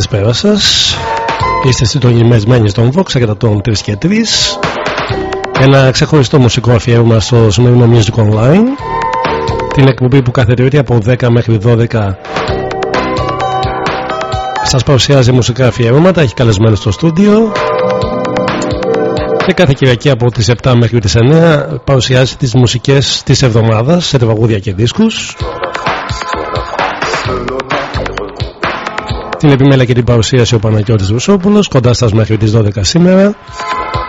Καλησπέρα σας. Είστε συντονισμένοι στον Vox για τον 3 και 3. Ένα ξεχωριστό μουσικό αφιέρωμα στο σημερινό Music Online. Την εκπομπή που κάθε τρίτη από 10 μέχρι 12 σας παρουσιάζει μουσικά αφιερώματα, έχει καλεσμένο στο στούντιο και κάθε Κυριακή από τις 7 μέχρι τις 9 παρουσιάζει τις μουσικές της εβδομάδας σε τραγούδια και δίσκους Την επιμέλεια και την παρουσίαση ο Παναγιώτης Βουσόπουλος κοντά σας μέχρι τις 12 σήμερα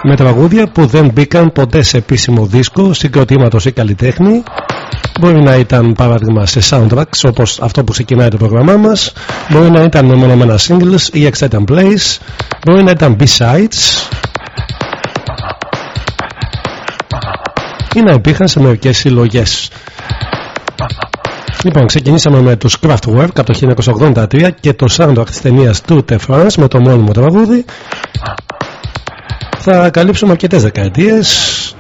με τραγούδια που δεν μπήκαν ποτέ σε επίσημο δίσκο συγκροτήματος ή καλλιτέχνη. Μπορεί να ήταν παράδειγμα σε soundtracks όπως αυτό που ξεκινάει το πρόγραμμά μας. Μπορεί να ήταν μεμονωμένα singles ή exciting plays. Μπορεί να ήταν b-sides. Ή να υπήρχαν σε μερικές συλλογές Λοιπόν, ξεκινήσαμε με τους Kraftwerk από το 1983 και το soundtrack της ταινίας του de France με το μόνιμο τραγούδι. Θα καλύψουμε αρκετές δεκαετίες.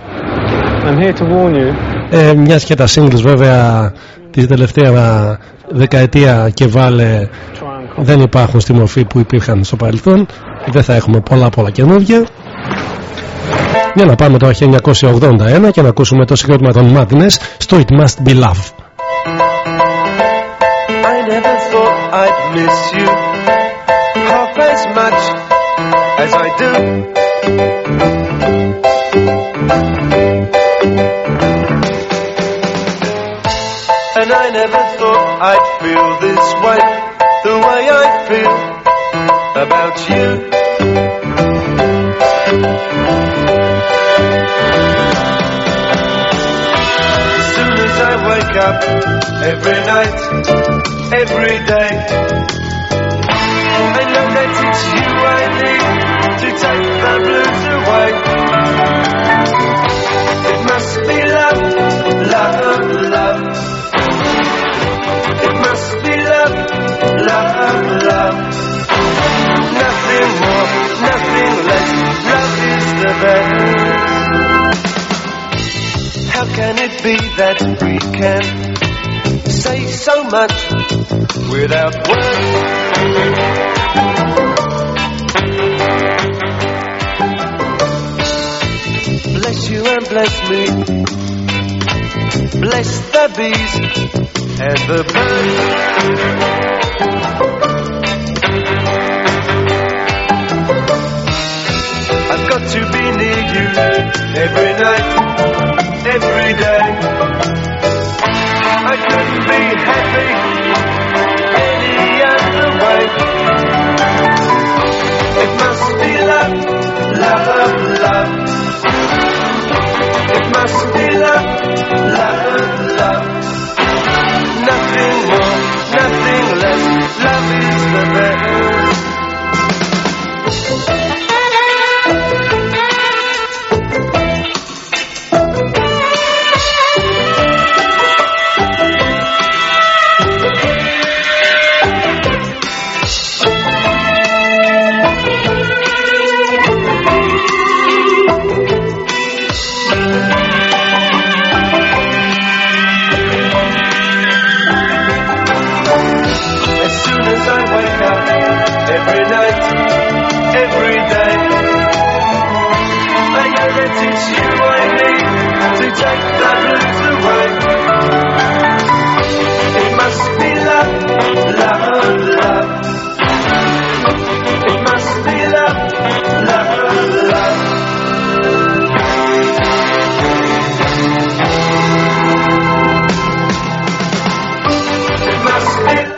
I'm here to warn you. Ε, μιας και τα singles βέβαια της τελευταία δεκαετία και βάλε δεν υπάρχουν στη μορφή που υπήρχαν στο παρελθόν. Δεν θα έχουμε πολλά πολλά καινούργια. Για να πάμε το 1981 και να ακούσουμε το συγκρότημα των Madness στο It Must Be Love. I'd miss you half as much as I do. And I never thought I'd feel this way, the way I feel about you. As soon as I wake up every night every day. I know that it's you I need to take the blues away. It must be love, love, love. It must be love, love, love. Nothing more, nothing less. Love is the best. How can it be that we can? Say so much without words. Bless you and bless me. Bless the bees and the birds. I've got to be near you every night, every day. Love, love. It must be love, love, love. Nothing more, nothing less. Love is the best.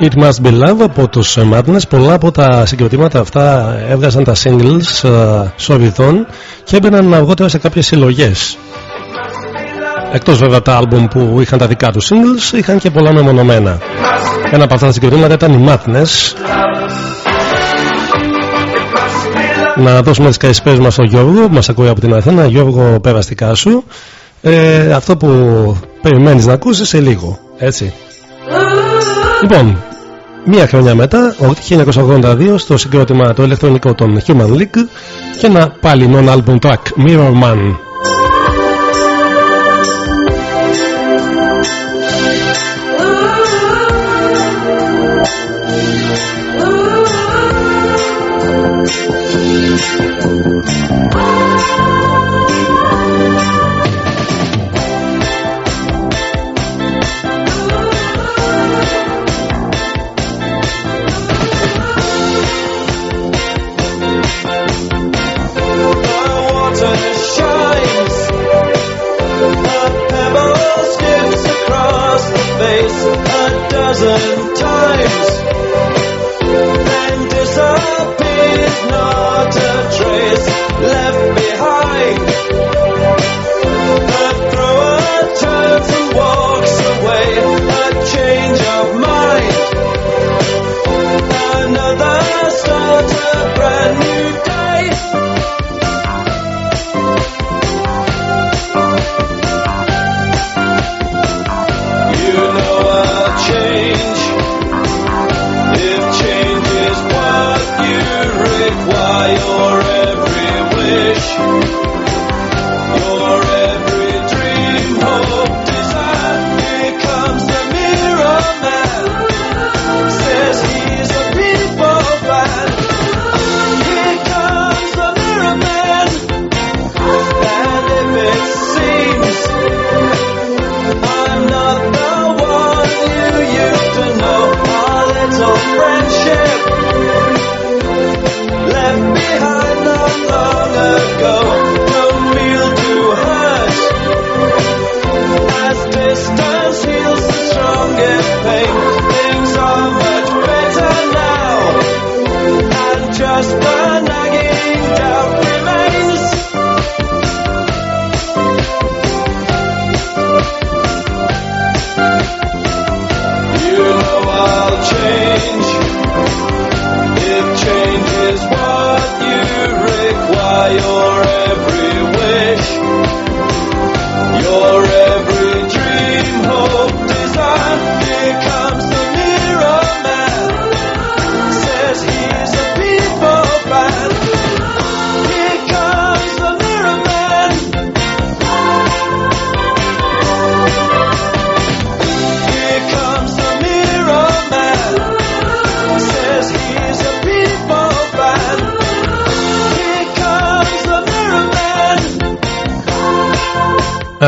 It Must Be Love από τους Madness. Πολλά από τα συγκροτήματα αυτά έβγαζαν τα singles uh, σοβηθών και έμπαιναν αργότερα σε κάποιες συλλογές. Εκτός βέβαια τα άλμπουμ που είχαν τα δικά τους singles είχαν και πολλά μεμονωμένα. Ένα από αυτά τα συγκροτήματα ήταν οι Madness. Να δώσουμε τις καλησπέρες μας στον Γιώργο που μας ακούει από την Αθήνα. Γιώργο περαστικά σου. Ε, αυτό που περιμένεις να ακούσεις σε λίγο έτσι. Λοιπόν, Μία χρονιά μετά, το 1982, στο συγκρότημα το ηλεκτρονικό των Human League και ένα πάλι non-album track, Mirror Man.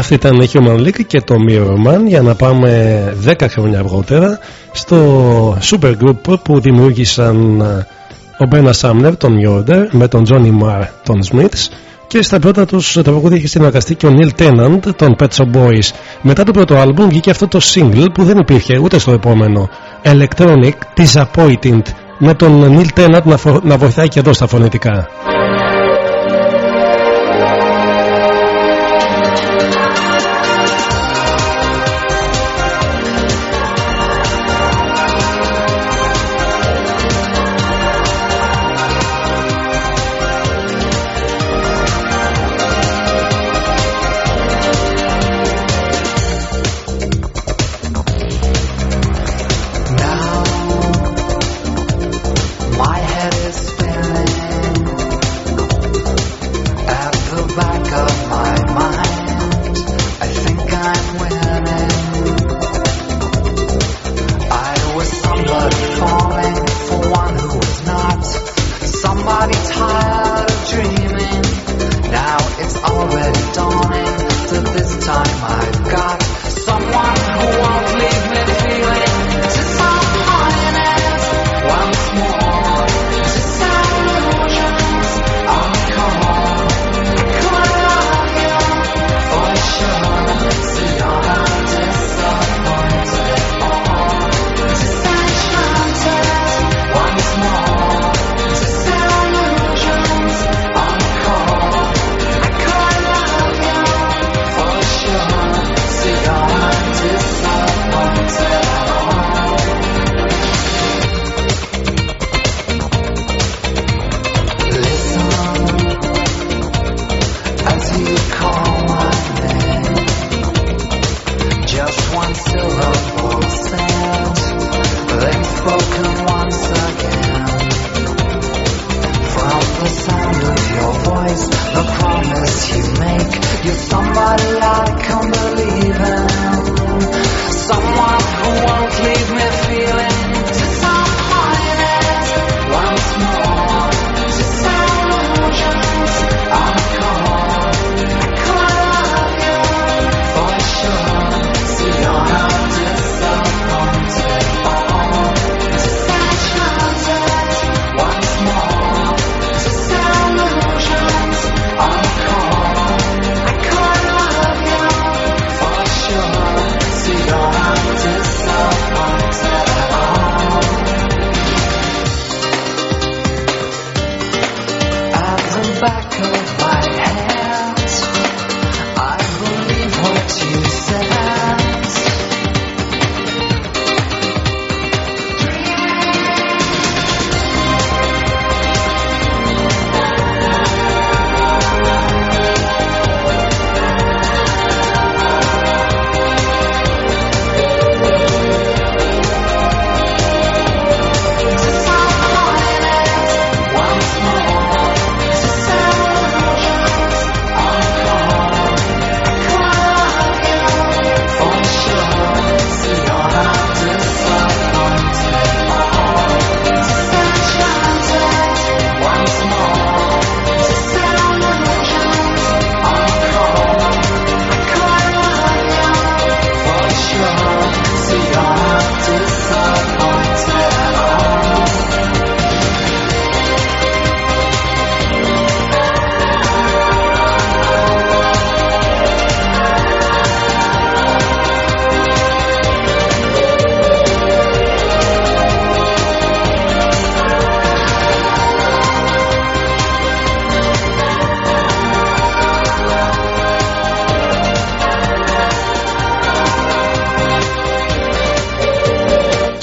αυτή ήταν η Human League και το Mirror Man για να πάμε 10 χρόνια αργότερα στο super group που δημιούργησαν ε, ο Μπένα Σάμνερ, τον Μιόρντερ, με τον Τζόνι Μαρ, τον Σμιτς και στα πρώτα τους τραγούδια είχε συνεργαστεί και ο Νίλ Τέναντ των Petro Boys. Μετά το πρώτο άλμπουμ βγήκε αυτό το single που δεν υπήρχε ούτε στο επόμενο. Electronic Disappointed με τον Νίλ Τέναντ να, φο... να βοηθάει και εδώ στα φωνητικά.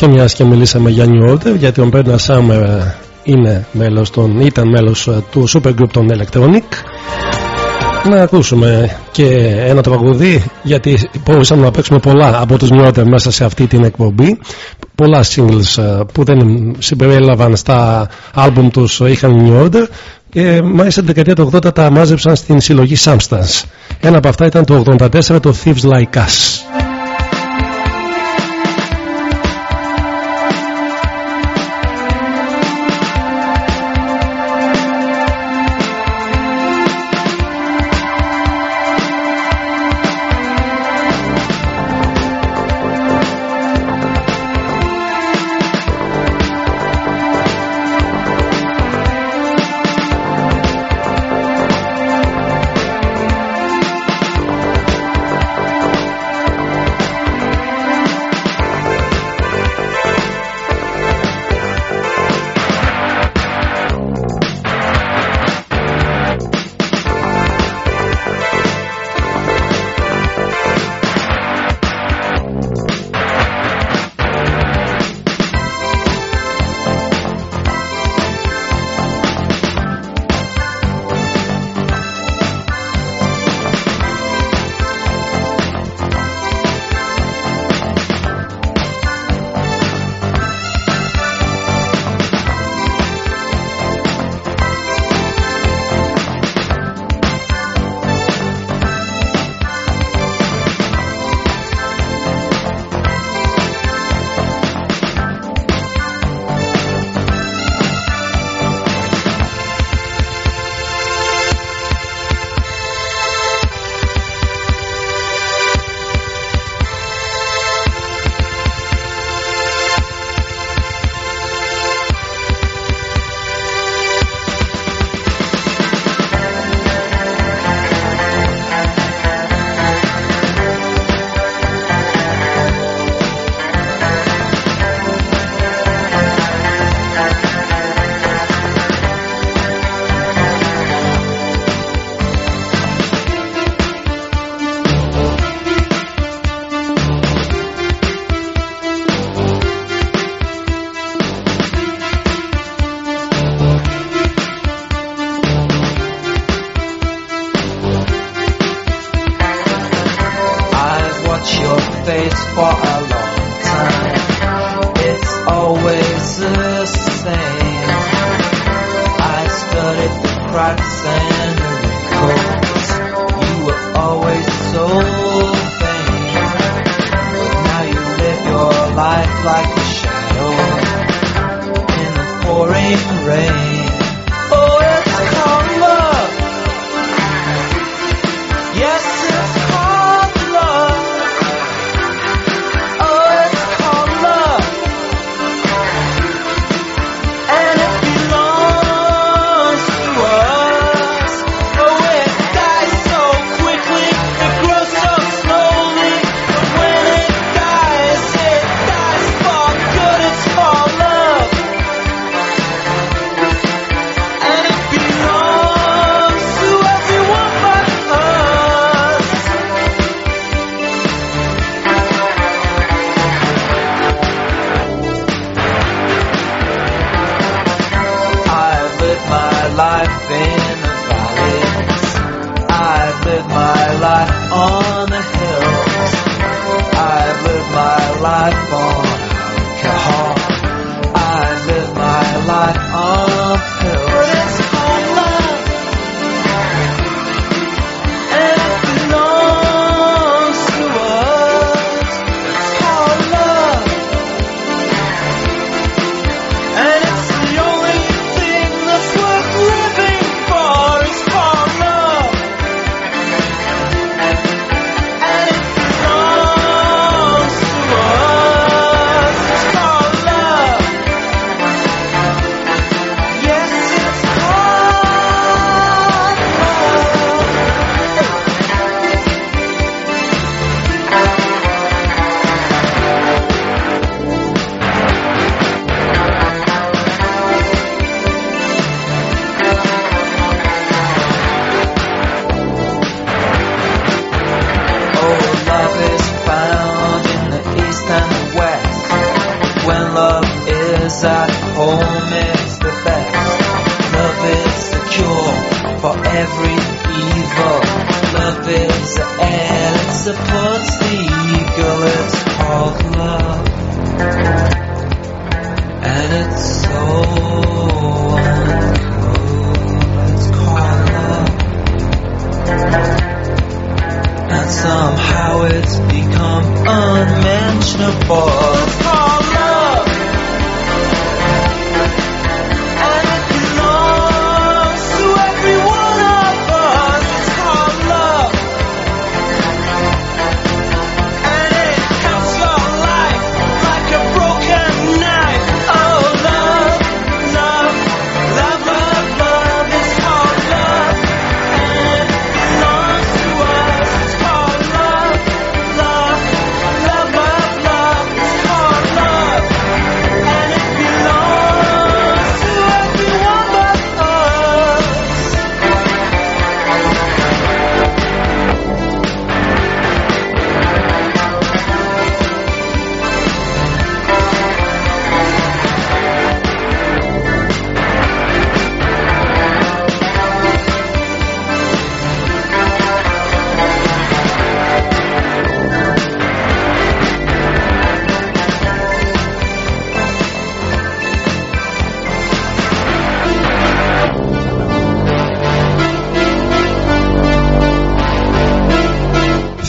Και μιας και μιλήσαμε για New Order, γιατί ο Bernard Summer είναι μέλος των, ήταν μέλος του super group των Electronic. Να ακούσουμε και ένα τραγουδί, γιατί μπορούσαμε να παίξουμε πολλά από τους New Order μέσα σε αυτή την εκπομπή. Πολλά singles που δεν συμπεριέλαβαν στα άλμπουμ τους είχαν New Order και μάλιστα την δεκαετία του 80 τα μάζεψαν στην συλλογή Substance. Ένα από αυτά ήταν το 84 το Thieves Like Us.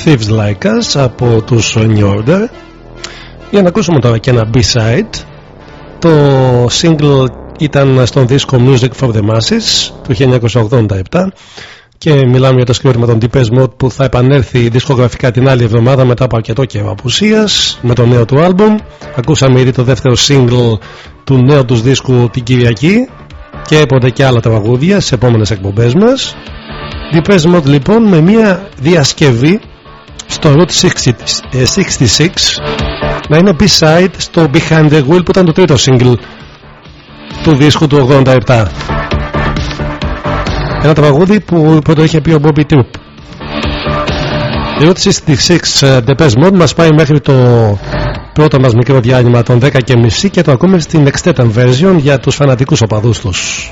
Thieves Like Us από τους New Order. Για να ακούσουμε τώρα και ένα B-side. Το single ήταν στον δίσκο Music for the Masses του 1987 και μιλάμε για το σκευήμα των Deepest Mode που θα επανέλθει δισκογραφικά την άλλη εβδομάδα μετά από αρκετό καιρό απουσίας με το νέο του άλμπουμ. Ακούσαμε ήδη το δεύτερο single του νέου τους δίσκου την Κυριακή και έποτε και άλλα τραγούδια σε επόμενες εκπομπές μας. Deepest Mode λοιπόν με μια διασκευή στο Route 60 ε, 66 να είναι B-side στο Behind the Wheel που ήταν το τρίτο single του δίσκου του 87 ένα τραγούδι που πρώτο είχε πει ο Bobby Troop η Route 66 ε, Depeche Mode μας πάει μέχρι το πρώτο μας μικρό διάλειμμα των 10 και μισή και το ακούμε στην extended version για τους φανατικούς οπαδούς τους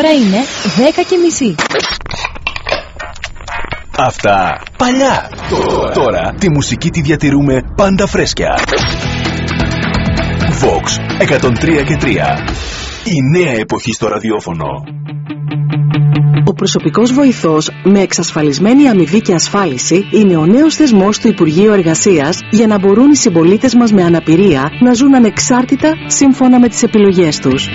ώρα είναι 10 και μισή. Αυτά παλιά. Τώρα. Τώρα τη μουσική τη διατηρούμε πάντα φρέσκια. Vox 103 και 3. Η νέα εποχή στο ραδιόφωνο. Ο προσωπικός βοηθός με εξασφαλισμένη αμοιβή και ασφάλιση είναι ο νέος θεσμός του Υπουργείου Εργασίας για να μπορούν οι συμπολίτες μας με αναπηρία να ζουν ανεξάρτητα σύμφωνα με τις επιλογές τους.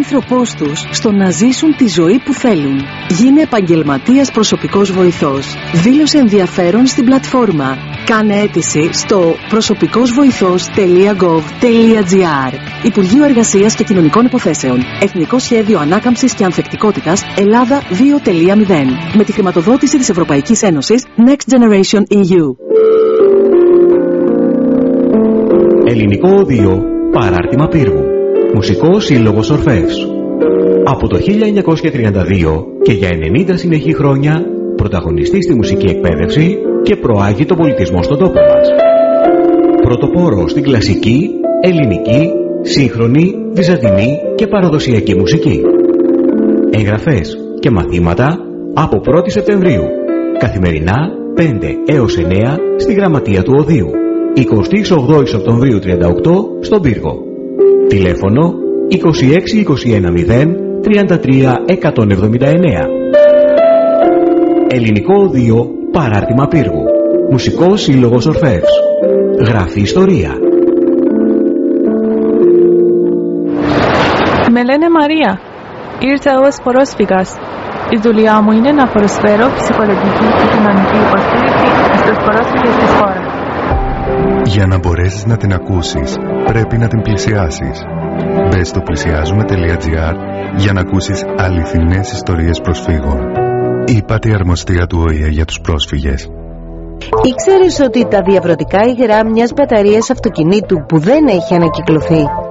Γίνε είναι ο άνθρωπός τους στο να ζήσουν τη ζωή που θέλουν. Γίνε επαγγελματίας προσωπικός βοηθός. Δήλωσε ενδιαφέρον στην πλατφόρμα. Κάνε αίτηση στο προσωπικόσβοηθός.gov.gr Υπουργείο Εργασίας και Κοινωνικών Υποθέσεων. Εθνικό Σχέδιο Ανάκαμψης και Ανθεκτικότητας Ελλάδα 2.0. Με τη χρηματοδότηση της Ευρωπαϊκής Ένωσης Next Generation EU. Ελληνικό Οδείο Παράρτημα Πύργου Μουσικός Σύλλογος Ορφεύς Από το 1932 και για 90 συνεχή χρόνια πρωταγωνιστής στη μουσική εκπαίδευση και προάγει τον πολιτισμό στον τόπο μας. Πρωτοπόρο στην κλασική, ελληνική, σύγχρονη, βυζαντινή και παραδοσιακή μουσική. Εγγραφές και μαθήματα από 1η Σεπτεμβρίου. Καθημερινά 5 έως 9 στη Γραμματεία του Οδείου. 28 Οκτωβρίου 38 στον Πύργο. Τηλέφωνο 26210 33 179. Ελληνικό Οδείο Παράρτημα Πύργου. Μουσικός Σύλλογος Ορφεύς. Γράφει Ιστορία. Με λένε Μαρία. Ήρθα ως πρόσφυγας. Η δουλειά μου είναι να προσφέρω ψυχολογική και κοινωνική υποστήριξη στους πρόσφυγες της χώρας. Για να μπορέσεις να την ακούσεις, πρέπει να την πλησιάσεις. Μπες στο πλησιάζουμε.gr για να ακούσεις αληθινές ιστορίες προσφύγων. Είπατε η αρμοστία του ΟΗΕ για τους πρόσφυγες. Ήξερες ότι τα διαβρωτικά υγρά μιας μπαταρίας αυτοκινήτου που δεν έχει ανακυκλωθεί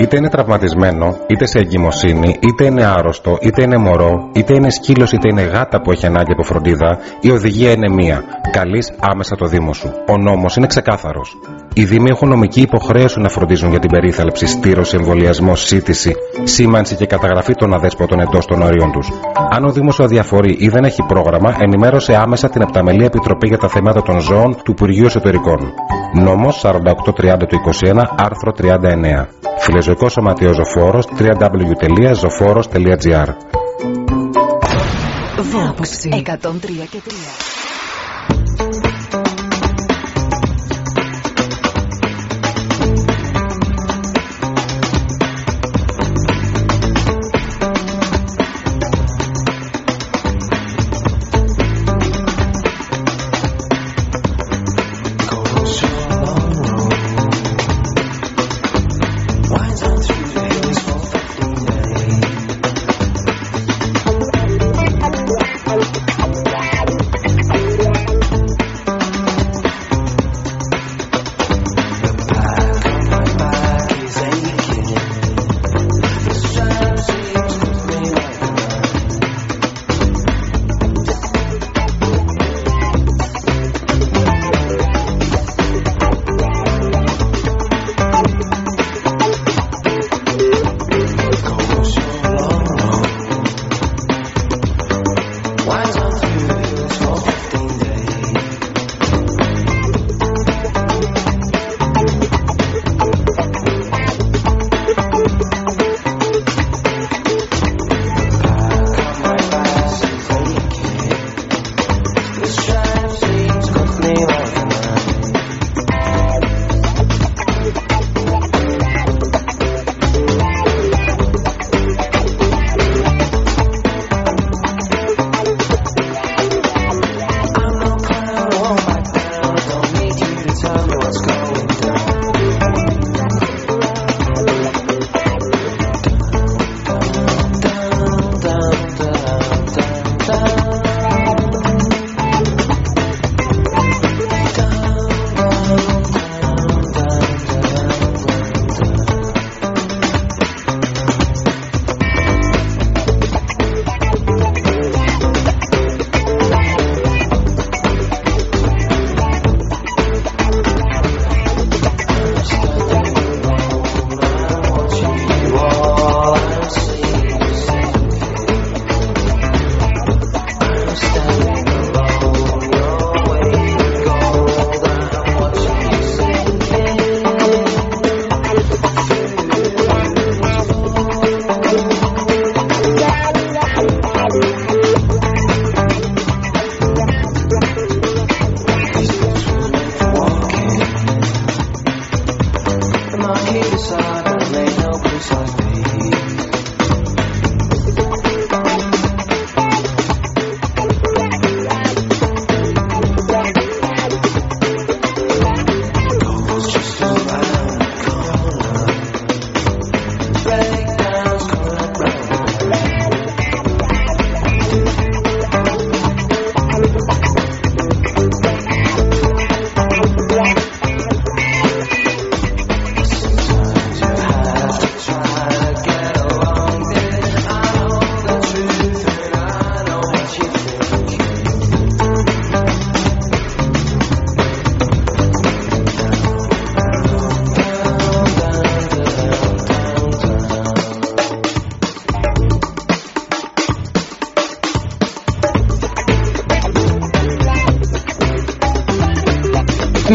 Είτε είναι τραυματισμένο, είτε σε εγκυμοσύνη, είτε είναι άρρωστο, είτε είναι μωρό, είτε είναι σκύλος, είτε είναι γάτα που έχει ανάγκη από φροντίδα, η οδηγία είναι μία. Καλείς άμεσα το Δήμο σου. Ο νόμος είναι ξεκάθαρος. Οι Δήμοι έχουν νομική υποχρέωση να φροντίζουν για την περίθαλψη, στήρωση, εμβολιασμό, σύντηση, σήμανση και καταγραφή των αδέσποτων εντός των ορίων τους. Αν ο Δήμος σου αδιαφορεί ή δεν έχει πρόγραμμα, ενημέρωσε άμεσα την Επταμελή Επιτροπή για τα Θέματα των Ζώων του Υπουργείου Εσωτερικών. Νόμος 4830 του 21, άρθρο 39. Φιλεζωικό Σωματείο Ζωφόρος www.zoforos.gr Vox 103 και 3.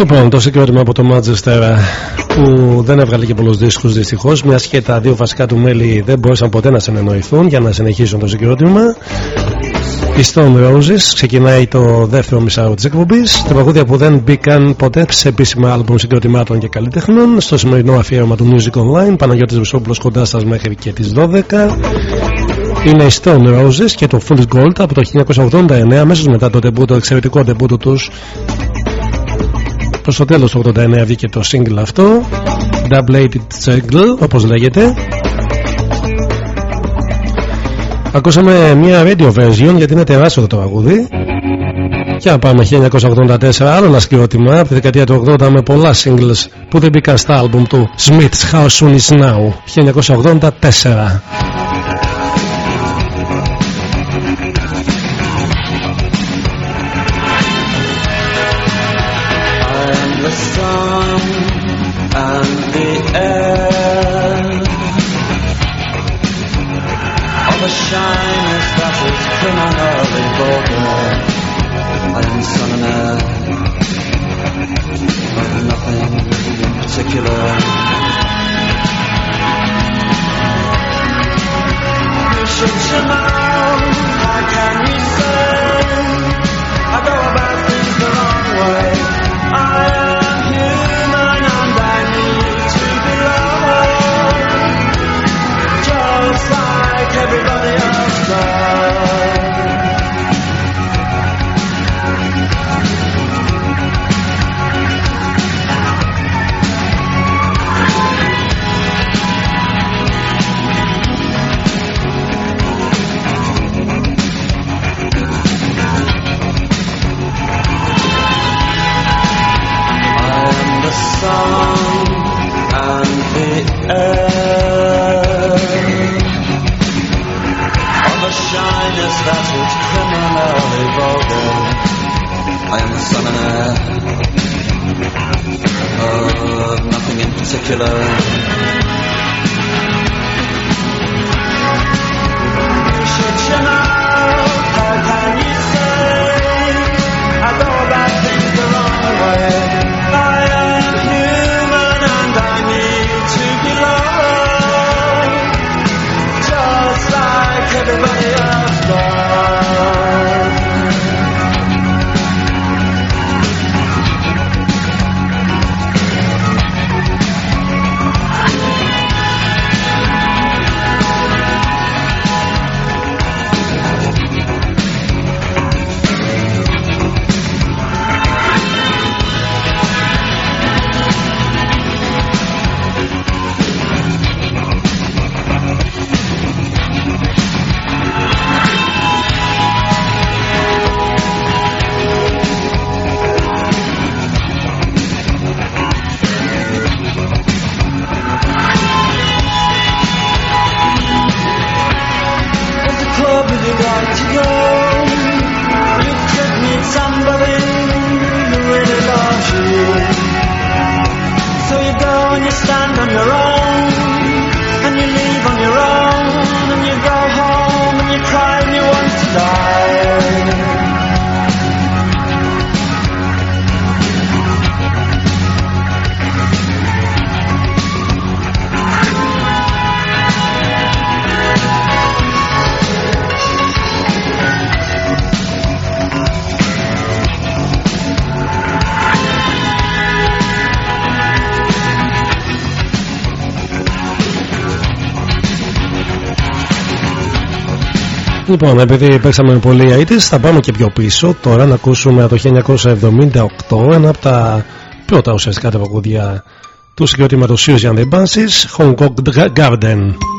Λοιπόν, το συγκρότημα από το Manchester που δεν έβγαλε και πολλούς δίσκους δυστυχώς, μιας και τα δύο βασικά του μέλη δεν μπορούσαν ποτέ να συνεννοηθούν για να συνεχίσουν το συγκρότημα. Οι Stone Roses ξεκινάει το δεύτερο μισάρο της εκπομπής. Τα παγούδια που δεν μπήκαν ποτέ σε επίσημα άλμπουμ συγκροτημάτων και καλλιτεχνών. Στο σημερινό αφιέρωμα του Music Online, Παναγιώτης Βουσόπουλος κοντά σας μέχρι και τις 12. Είναι οι Stone Roses και το Fool's Gold από το 1989, αμέσως μετά το, debut, το εξαιρετικό debut τους Προς το τέλος του 89 βγήκε το single αυτό Double Aided Single όπως λέγεται. Ακούσαμε μια radio version γιατί είναι τεράστιο το τραγούδι. Και να πάμε 1984 άλλο ένα σκηνότημα από τη δεκαετία του 80 με πολλά singles που δεν μπήκαν στα άλμπουμ του Smith's How Soon Is Now 1984 Λοιπόν, επειδή παίξαμε πολύ αίτης, θα πάμε και πιο πίσω. Τώρα να ακούσουμε το 1978 ένα από τα πρώτα ουσιαστικά τα παγούδια του συγκροτήματος Suzy and the Banshees, Hong Kong Garden.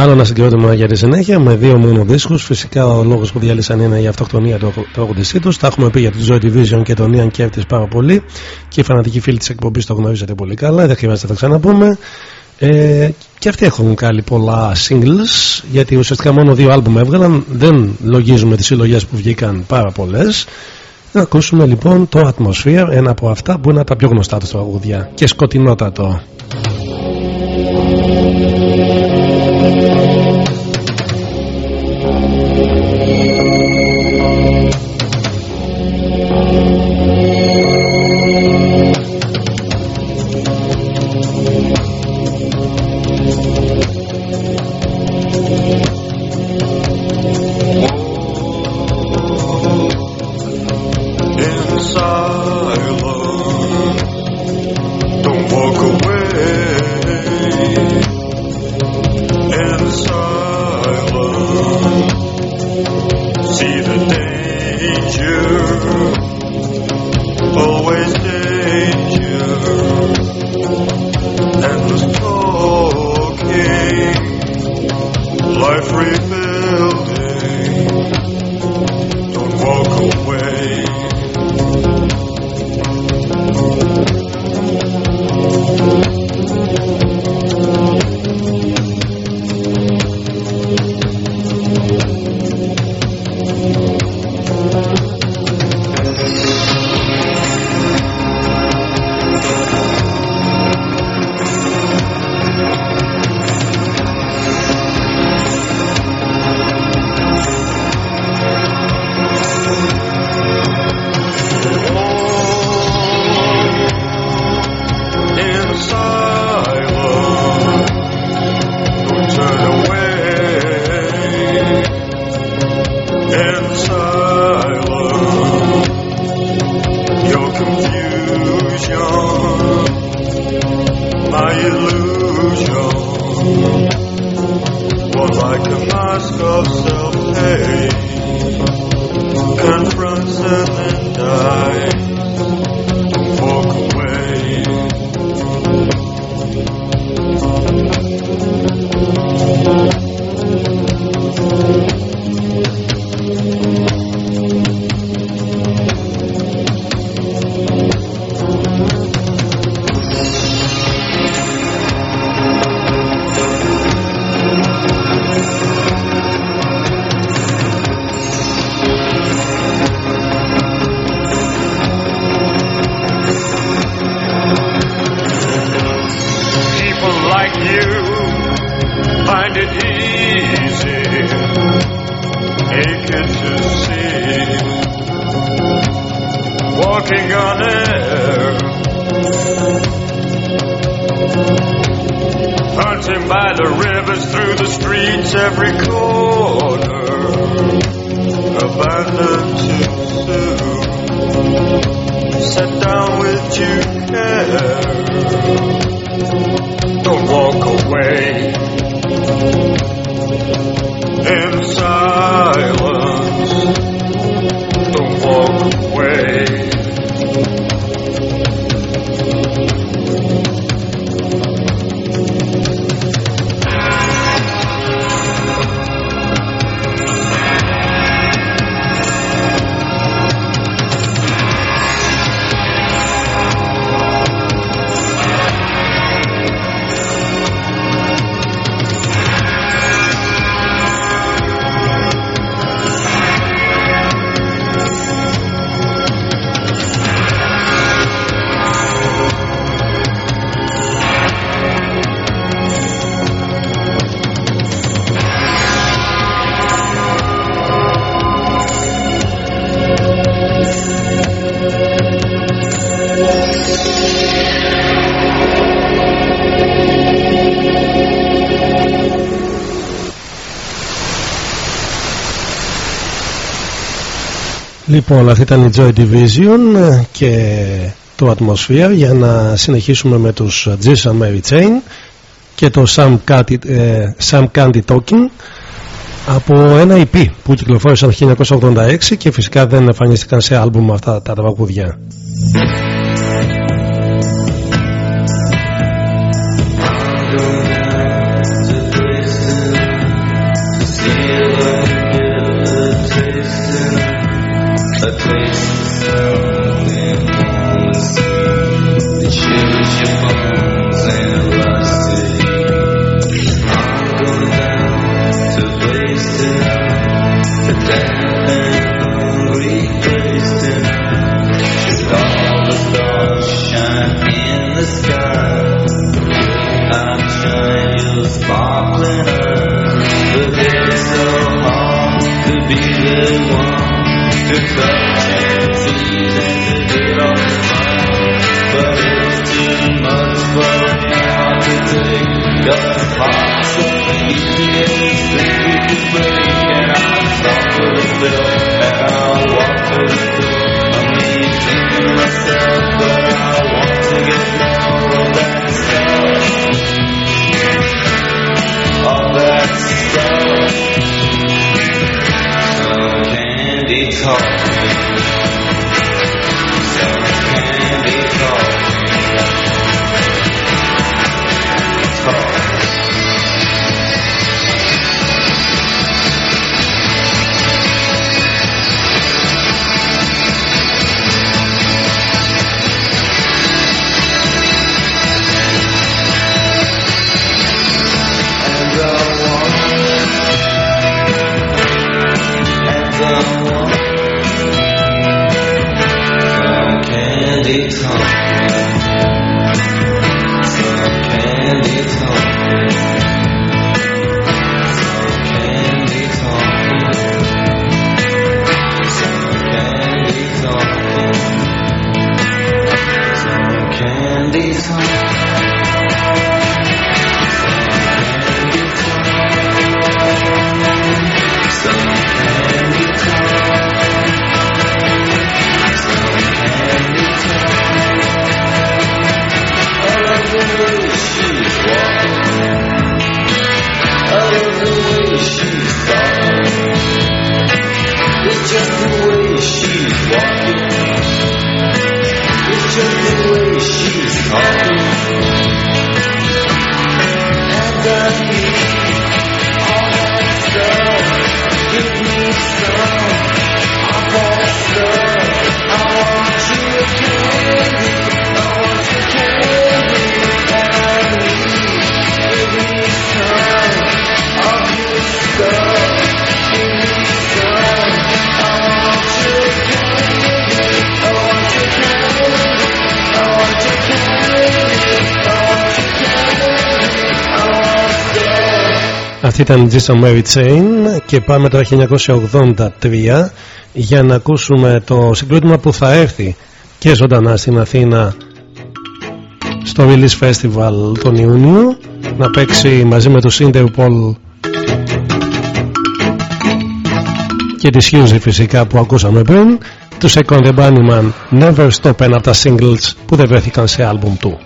Άλλο ένα συγκρότημα για τη συνέχεια με δύο μόνο δίσκους. Φυσικά ο λόγος που διάλυσαν είναι η αυτοκτονία του τραγουδιστή του. Τα έχουμε πει για τον Joy Division και τον Ian Curtis πάρα πολύ. Και οι φανατικοί φίλοι της εκπομπής το γνωρίζετε πολύ καλά. Δεν χρειάζεται να τα ξαναπούμε. Ε, και αυτοί έχουν κάνει πολλά singles γιατί ουσιαστικά μόνο δύο άλμπουμ έβγαλαν. Δεν λογίζουμε τις συλλογές που βγήκαν πάρα πολλές. Να ακούσουμε λοιπόν το Atmosphere, ένα από αυτά που είναι από τα πιο γνωστά τους τραγούδια και σκοτεινότατο. Thank you. Hunting by the rivers through the streets, every corner, abandoned too soon, set down with due care don't walk away in silence. Don't walk away. Λοιπόν, αυτή ήταν η Joy Division ε, και το Atmosphere για να συνεχίσουμε με τους Jason Mary Chain και το Sam Candy, ε, Sam Candy Talking από ένα EP που κυκλοφόρησαν το 1986 και φυσικά δεν εμφανίστηκαν σε άλμπουμ αυτά τα τραγούδια. ήταν Jason Mary Chain και πάμε το 1983 για να ακούσουμε το συγκρότημα που θα έρθει και ζωντανά στην Αθήνα στο Release Festival τον Ιούνιο να παίξει μαζί με τους Interpol και τις Χιούζη φυσικά που ακούσαμε πριν τους Second Bunnyman Never Stop ένα από τα singles που δεν βρέθηκαν σε άλμπουμ του.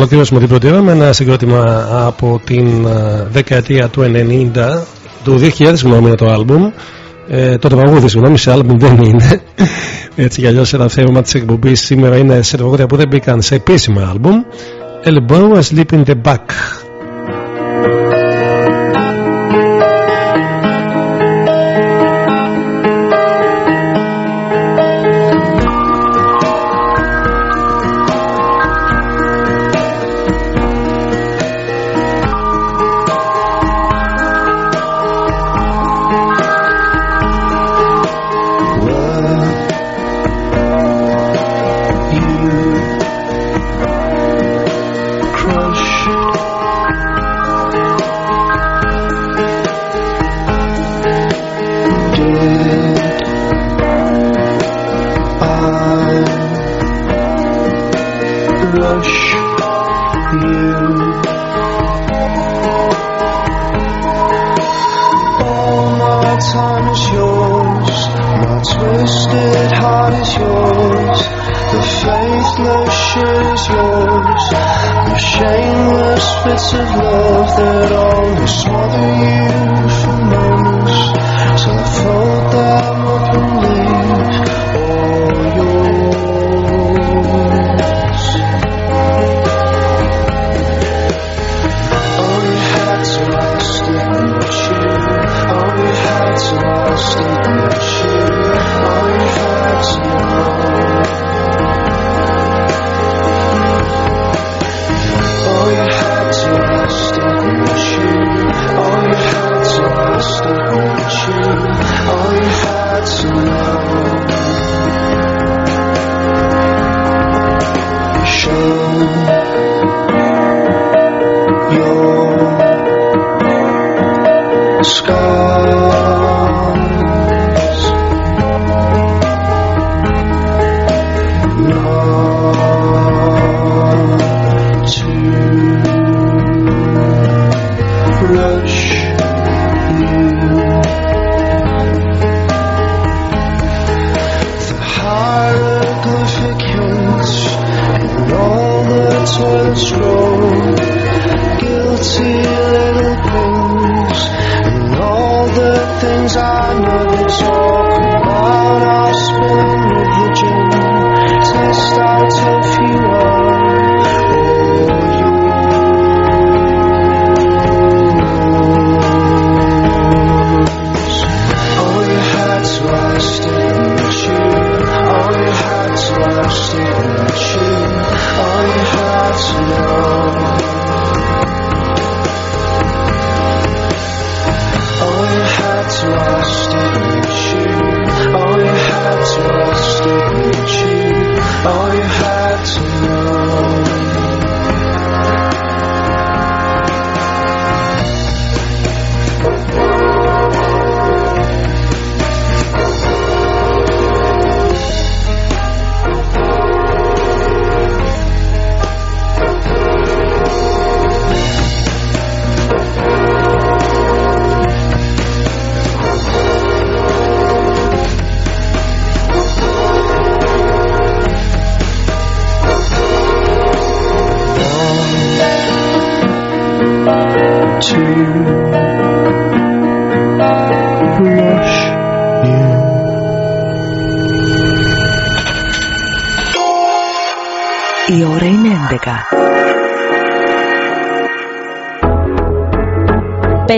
ολοκληρώσουμε την πρώτη ώρα με ένα συγκρότημα από την ε, δεκαετία του 90, του 2000 συγγνώμη το άλμπουμ. Ε, το τραγούδι, συγγνώμη, σε άλμπουμ δεν είναι. Έτσι κι αλλιώς ένα θέμα της εκπομπής σήμερα είναι σε τραγούδια που δεν μπήκαν σε επίσημα άλμπουμ. Elbow Asleep in the Back.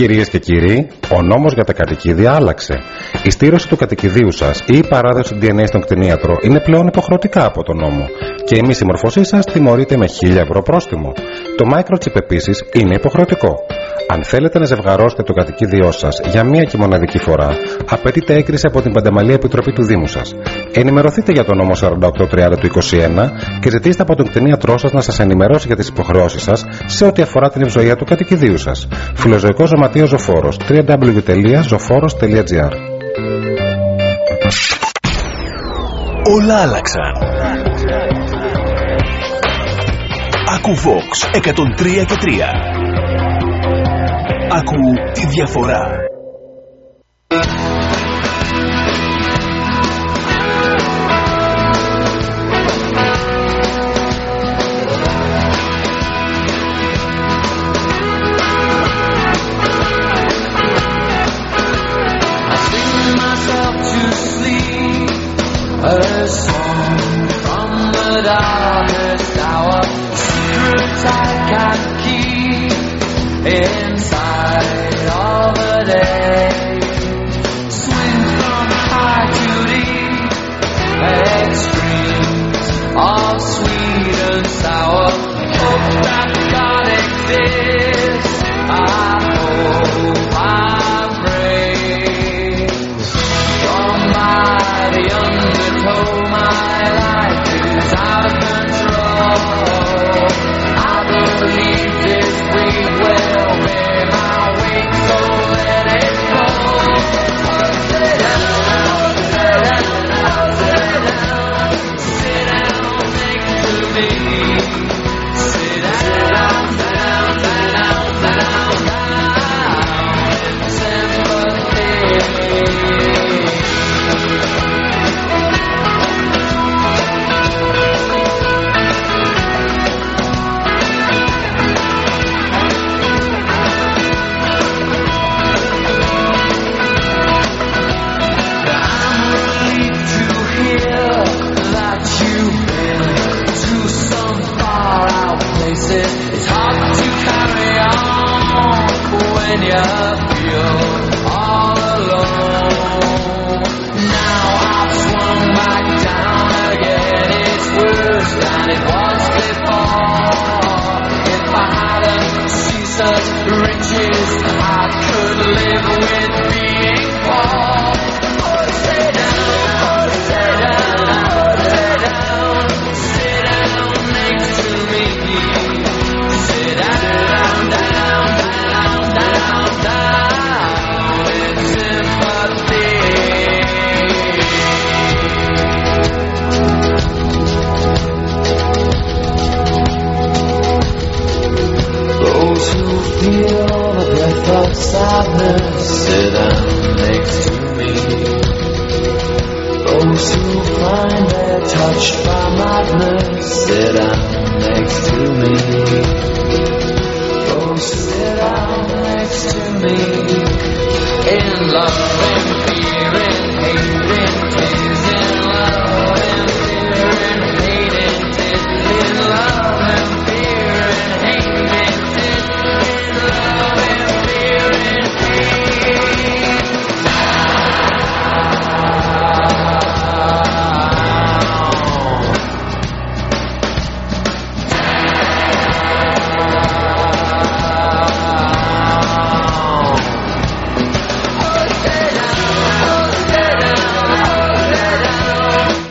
Κυρίες και κύριοι, ο νόμος για τα κατοικίδια άλλαξε. Η στήρωση του κατοικιδίου σας ή η παράδοση DNA στον κτηνίατρο είναι πλέον υποχρεωτικά από τον νόμο και η μη συμμορφωσή σας τιμωρείται με 1000 ευρώ πρόστιμο. Το microchip επίσης είναι υποχρεωτικό. Αν θέλετε να ζευγαρώσετε το κατοικίδιό σας για μία και μοναδική φορά, απαιτείται έγκριση από την Πανταμαλή Επιτροπή του Δήμου σας. Ενημερωθείτε για τον νόμο 4830 του 21 και ζητήστε από τον κτηνίατρό σας να σας ενημερώσει για τις υποχρεώσεις σας σε ό,τι αφορά την ευζοία του κατοικιδίου σας. Φιλοζωικός Ζωματείο Ζωφόρος www.zoforos.gr Όλα άλλαξαν. Ακού Vox 103 και 3. Ακού τη διαφορά.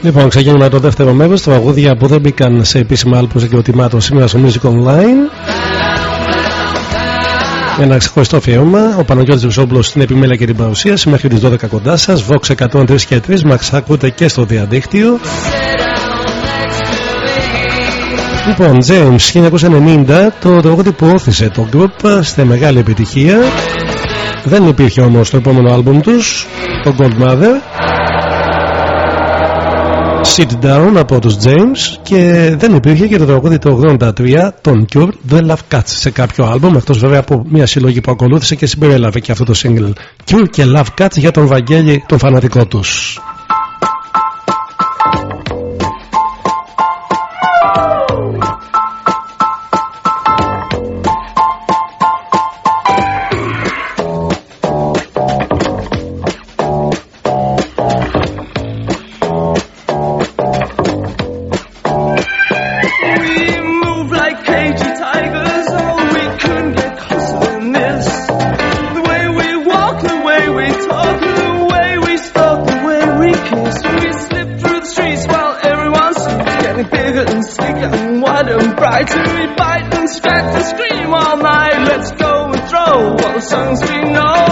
Λοιπόν, ξεκινούμε το δεύτερο μέρος. Τραγούδια που δεν μπήκαν σε επίσημα άλπου συγκροτημάτων σήμερα στο Music Online. Ένα ξεχωριστό αφιέρωμα. Ο Παναγιώτης Βουσόμπλος στην επιμέλεια και την παρουσίαση μέχρι τις 12 κοντά σας. Vox 103 και 3. Μας ακούτε και στο διαδίκτυο. Λοιπόν, James 1990 το τραγούδι που όθησε το group στη μεγάλη επιτυχία. Δεν υπήρχε όμως το επόμενο άλμπουμ τους, το Gold Mother. Sit Down από τους James και δεν υπήρχε και το τραγούδι το 83 των Cure The Love Cuts σε κάποιο άλμπομ αυτός βέβαια από μια συλλογή που ακολούθησε και συμπεριέλαβε και αυτό το single Cure και Love Cuts για τον Βαγγέλη τον φανατικό τους red and bright. We bite and scratch and scream all night. Let's go and throw all the songs we know.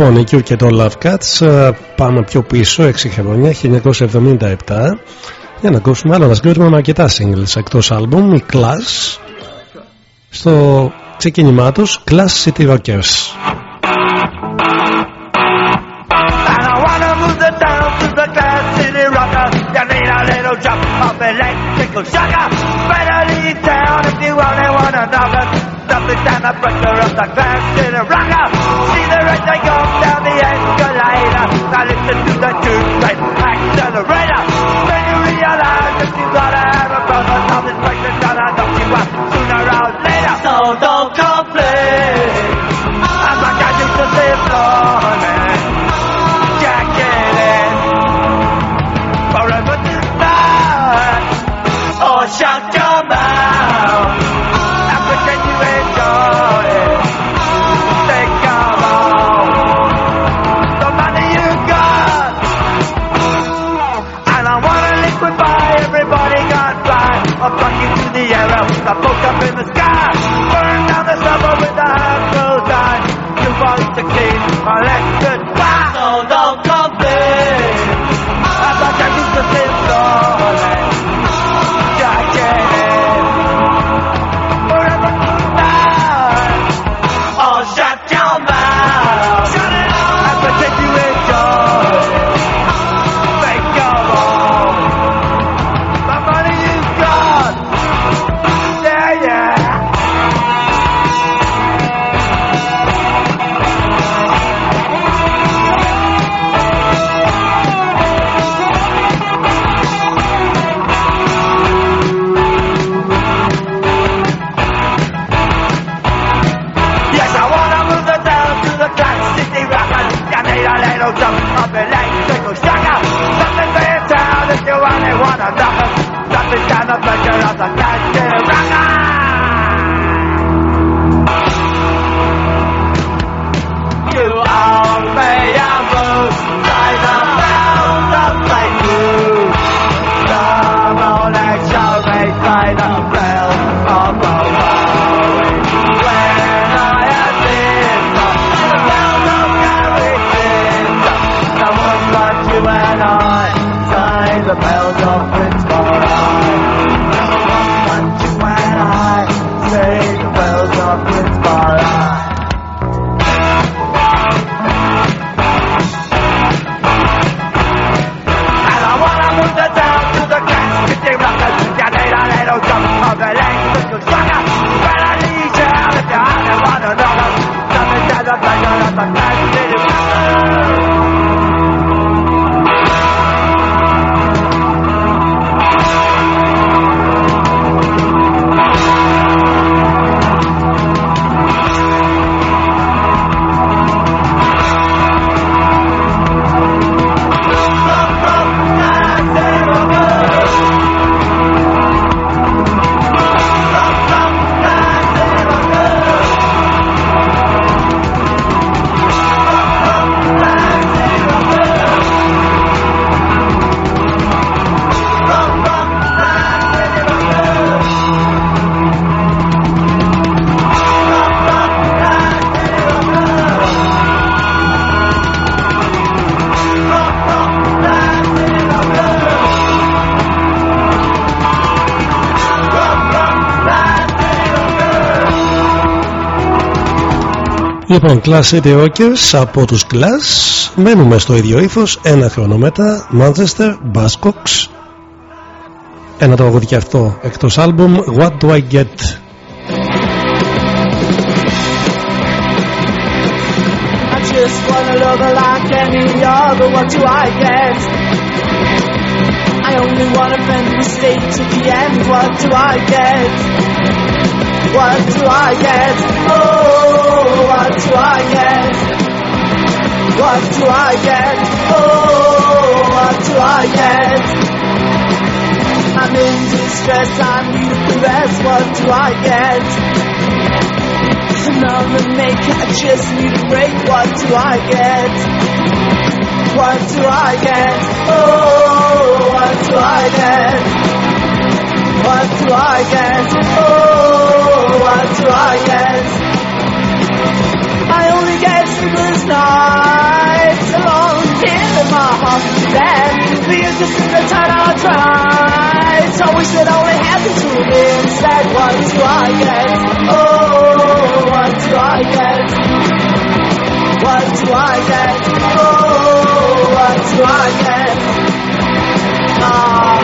Λοιπόν, εκεί Cure και το Love Cats πάμε πιο πίσω, 6 χρόνια, 1977 για να ακούσουμε άλλο ένα συγκρότημα με αρκετά singles εκτός άλμπουμ, η Class στο ξεκίνημά τους Class City Rockers. shut your mouth. Λοιπόν, Class City Rockers από τους Class μένουμε στο ίδιο ύφος ένα χρόνο μετά Manchester Buzzcocks ένα τραγούδι και αυτό εκτός άλμπουμ What Do I Get I just wanna love her like any other. What do I get? I only want a friend who stays to the end. What do I get? What do I get? Oh, what do I get? What do I get? Oh, what do I get? I'm in distress, I need a caress. What do I get? Another make I just need a break. What do I get? What do I get? Oh, what do I get? What do I get? Oh, what do I get? I only get sleepless nights alone here in my heart. Then the existence that time I tried. I wish it only happened to me instead. What do I get? Oh, what do I get? What do I get? Oh, what do I get? Ah.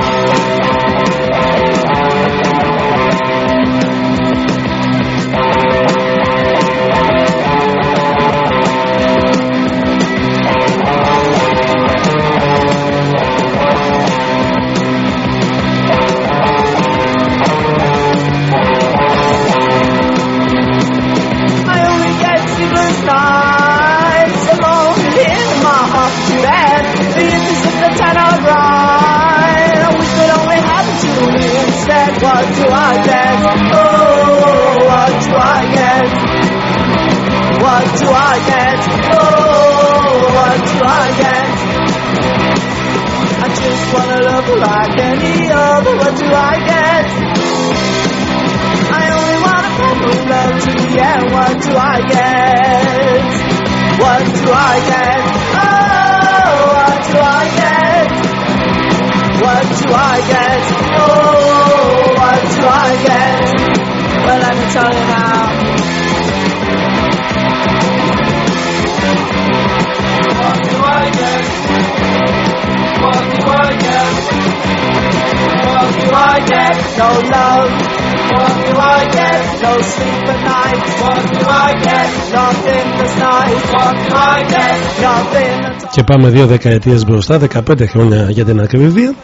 In my heart to bed. The. I only instead. What do I get? Oh, what do I get? What do I get? Oh, what do I get? I just wanna love like any other. What do I get? Friend love to the end. What do I get? What do I get? Oh, what do I get? Oh, what do I get? Oh, what do I get? Well, let me tell you now. Και πάμε δύο δεκαετίες μπροστά 15 χρόνια για την ακριβή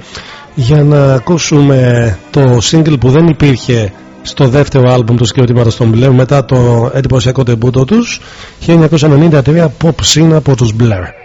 για να ακούσουμε το σύντυπο που δεν υπήρχε στο δεύτερο άλμπουμ του συγκροτήματος των Blair μετά το εντυπωσιακό τεμπούτο τους 1993 Pop Scene από τους Blair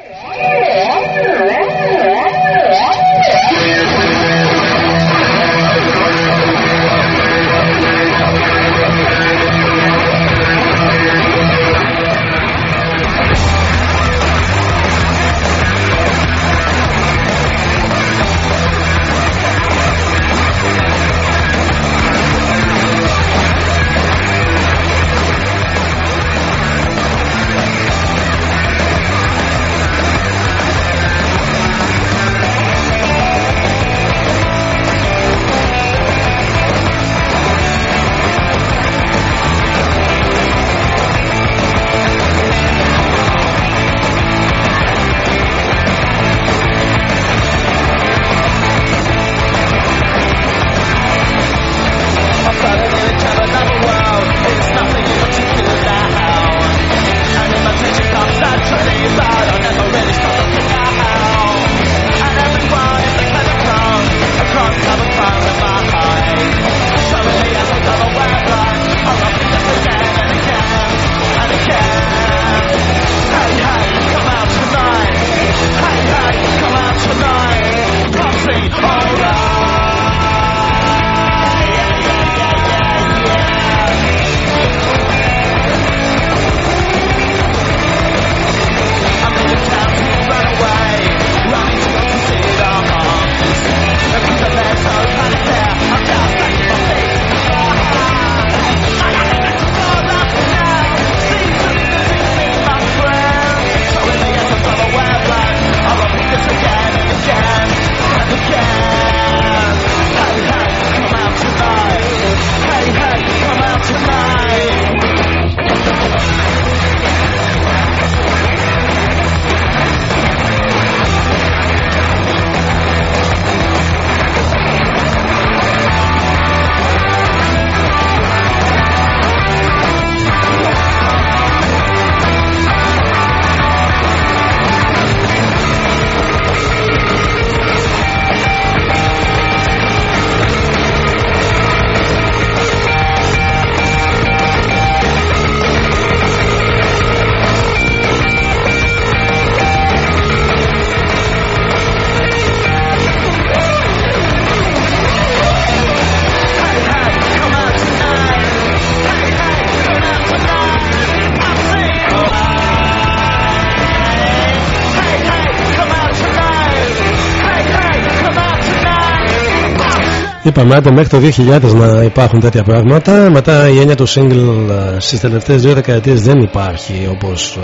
Είπαμε άντε μέχρι το 2000 να υπάρχουν τέτοια πράγματα. Μετά η έννοια του single ε, στις τελευταίες δύο δεκαετίες δεν υπάρχει όπως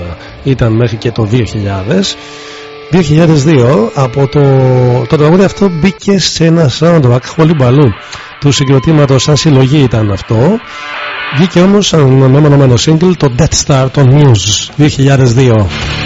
ε, ήταν μέχρι και το 2000. 2002 από το, το τραγούδι αυτό μπήκε σε ένα soundtrack χολή μπαλού του συγκροτήματος σαν συλλογή ήταν αυτό βγήκε όμως σαν μεμονωμένο single το Death Star των Muse 2002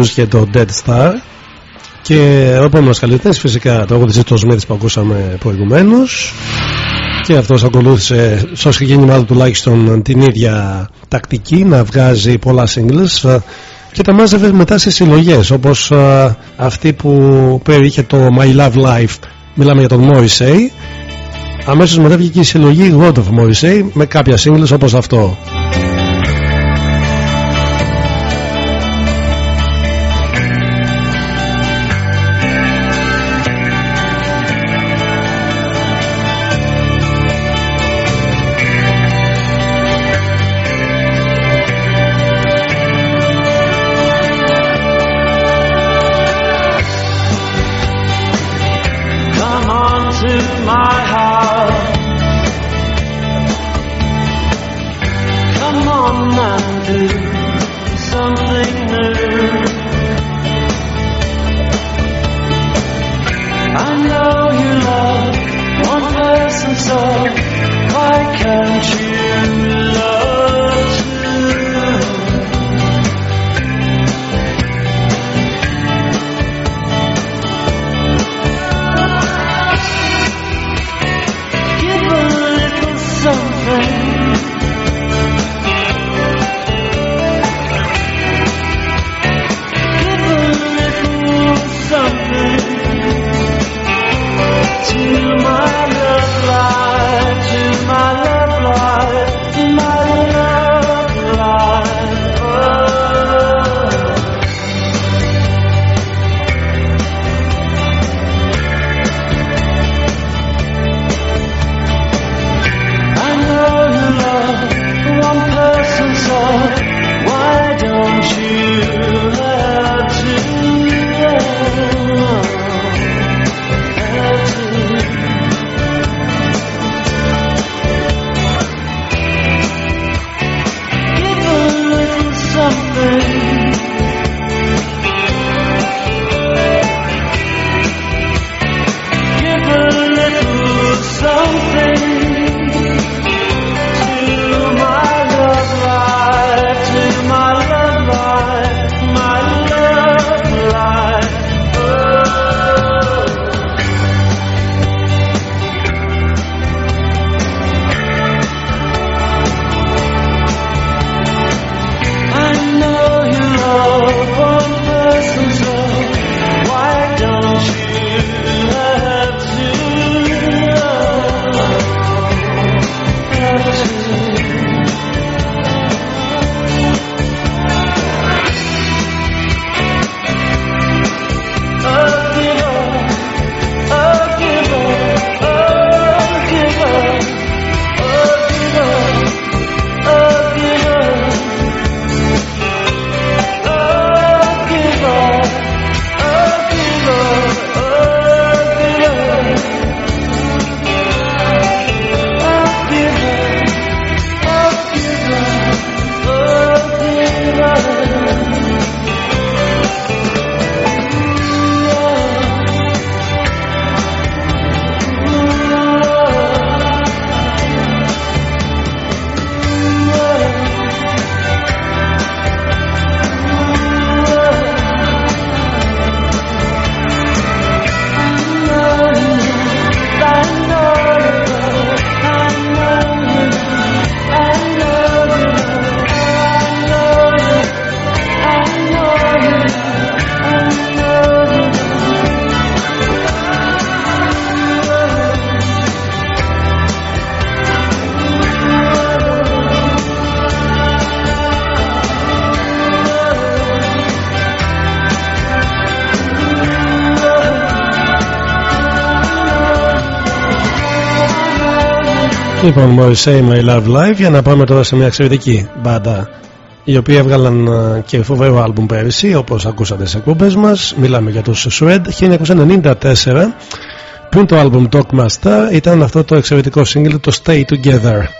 η Muse και το Dead Star. Και ο επόμενος καλλιτέχνης φυσικά το τραγούδι το Smith που ακούσαμε προηγουμένως. Και αυτός ακολούθησε στο συγκίνημά του τουλάχιστον την ίδια τακτική να βγάζει πολλά singles και τα μάζευε μετά σε συλλογές όπως α, αυτή που περιείχε το My Love Life. Μιλάμε για τον Morrissey. Αμέσως μετά βγήκε η συλλογή God of Morrissey με κάποια singles όπως αυτό Λοιπόν, Morrissey My Love Live για να πάμε τώρα σε μια εξαιρετική μπάντα οι οποίοι έβγαλαν ε, και φοβερό άλμπουμ πέρυσι όπως ακούσατε σε εκπομπές μας. Μιλάμε για τους Swed 1994 πριν το άλμπουμ Talk Master ήταν αυτό το εξαιρετικό single το Stay Together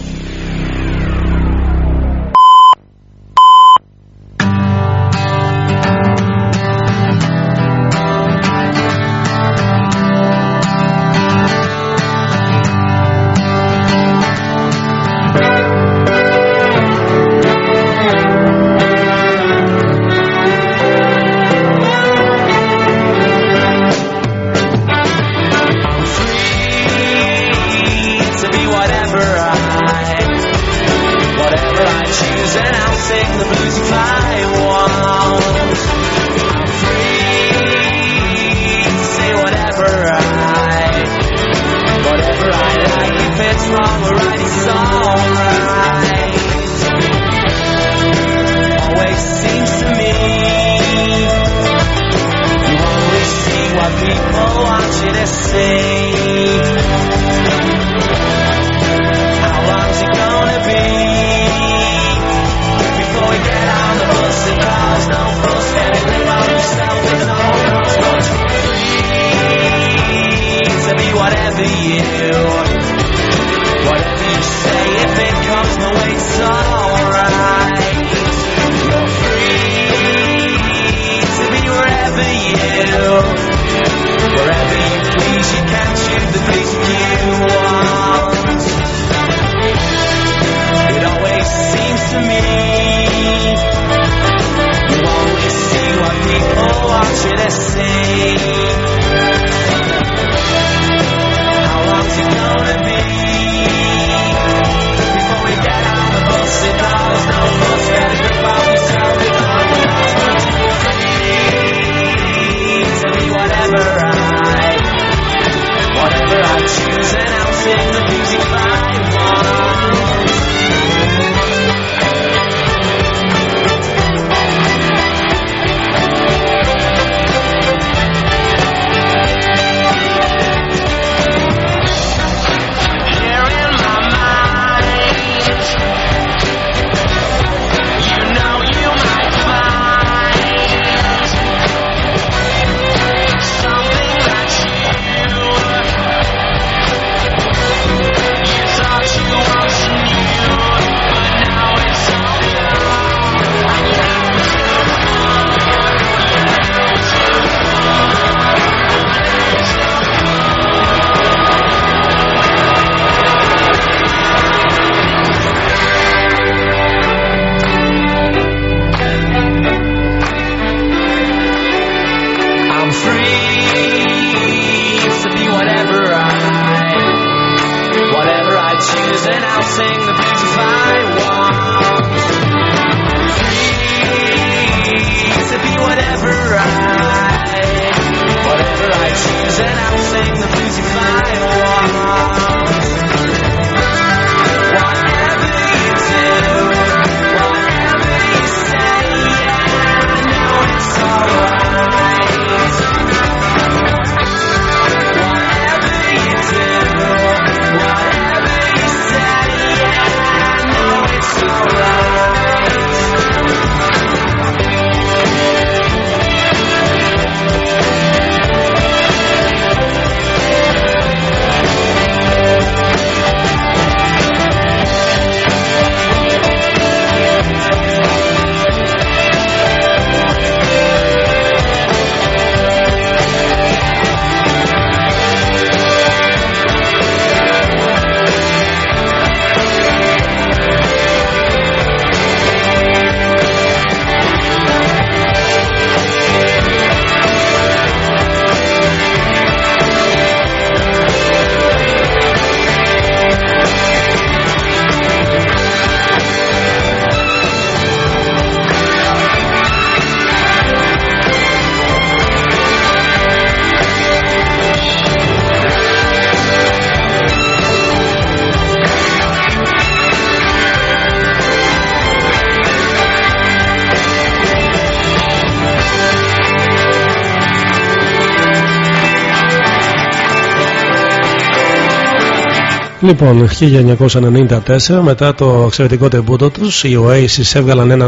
Λοιπόν, 1994 μετά το εξαιρετικό τεμπούτο τους οι Oasis έβγαλαν ένα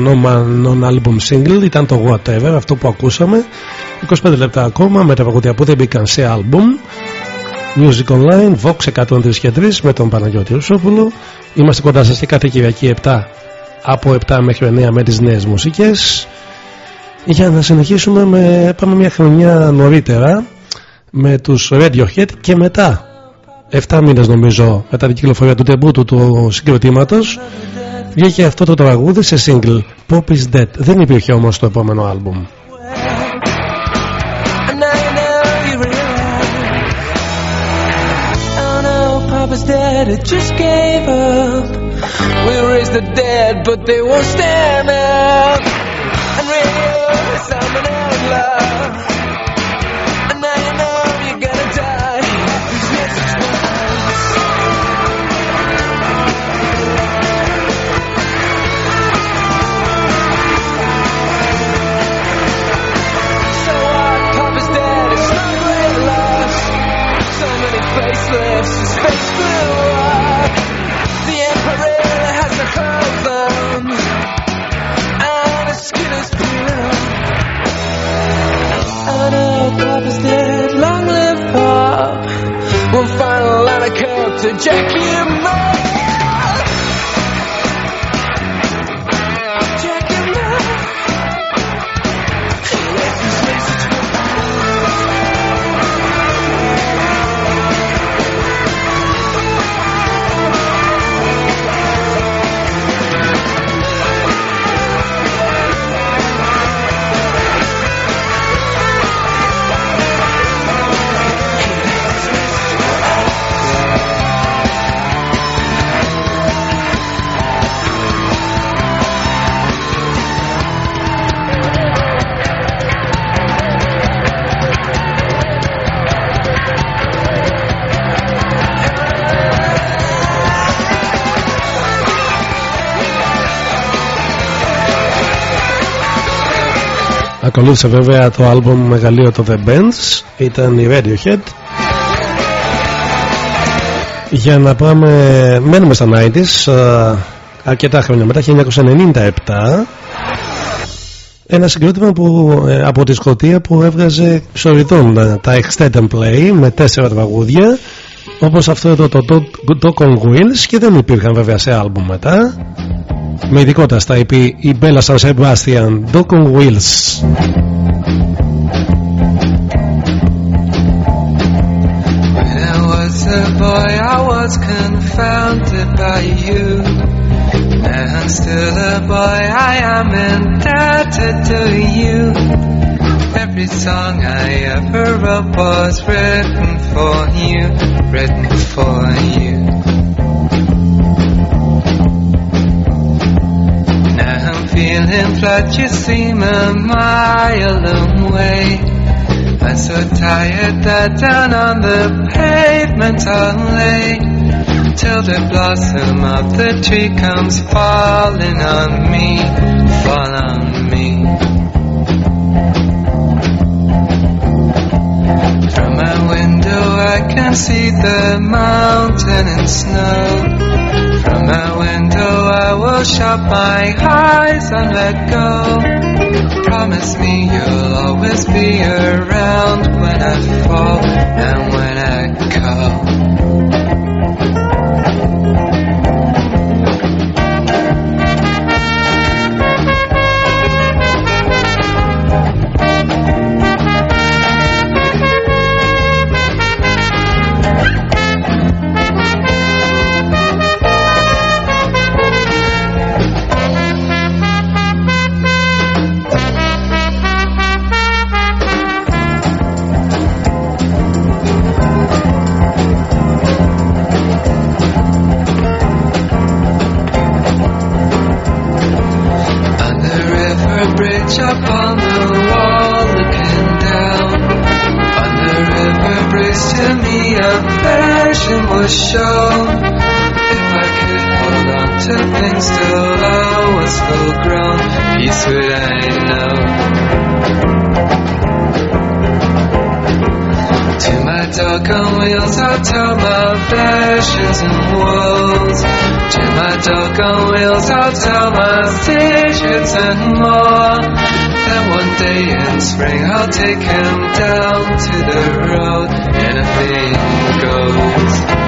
non-album single ήταν το Whatever, αυτό που ακούσαμε. 25 λεπτά ακόμα με τα παγωτία που δεν μπήκαν σε album Music Online, Vox 103 και 3 με τον Παναγιώτη Ρουσόπουλο. Είμαστε κοντά σας και κάθε Κυριακή 7 από 7 μέχρι 9 με τις νέες μουσικές. Για να συνεχίσουμε με πάμε μια χρονιά νωρίτερα με τους Radiohead και μετά 7 μήνες νομίζω, μετά την κυκλοφορία του τεμπούτου του συγκροτήματος, βγήκε αυτό το τραγούδι σε single Pop is dead, δεν υπήρχε όμως το επόμενο album. to Jackie and Mike. Ακολούθησε βέβαια το άλμπομ μεγαλείο το The Bands Ήταν η Radiohead. Για να πάμε Μένουμε στα 90's α, Αρκετά χρόνια μετά 1997 ένα συγκρότημα που, ε, από τη Σκωτία που έβγαζε σοριδών ε, τα Extend and Play με τέσσερα τραγούδια όπως αυτό εδώ το Dog on Wheels και δεν υπήρχαν βέβαια σε άλμπουμ μετά με ειδικότητα στα EP η Bella San Sebastian Dog on Wheels When I was a boy, I was confounded by you. Now I'm still a boy, I am indebted to you. Every song I ever wrote was written for you, written for you. Feeling flat, you seem a mile away. I'm so tired that down on the pavement I'll lay till the blossom of the tree comes falling on me, fall on me. From my window I can see the mountain and snow. From my window I will shut my eyes and let go. Promise me you'll always be around when I fall and when I go. Visions and woes To my dog on wheels I'll tell my secrets and more. Then one day in spring I'll take him down to the road Anything goes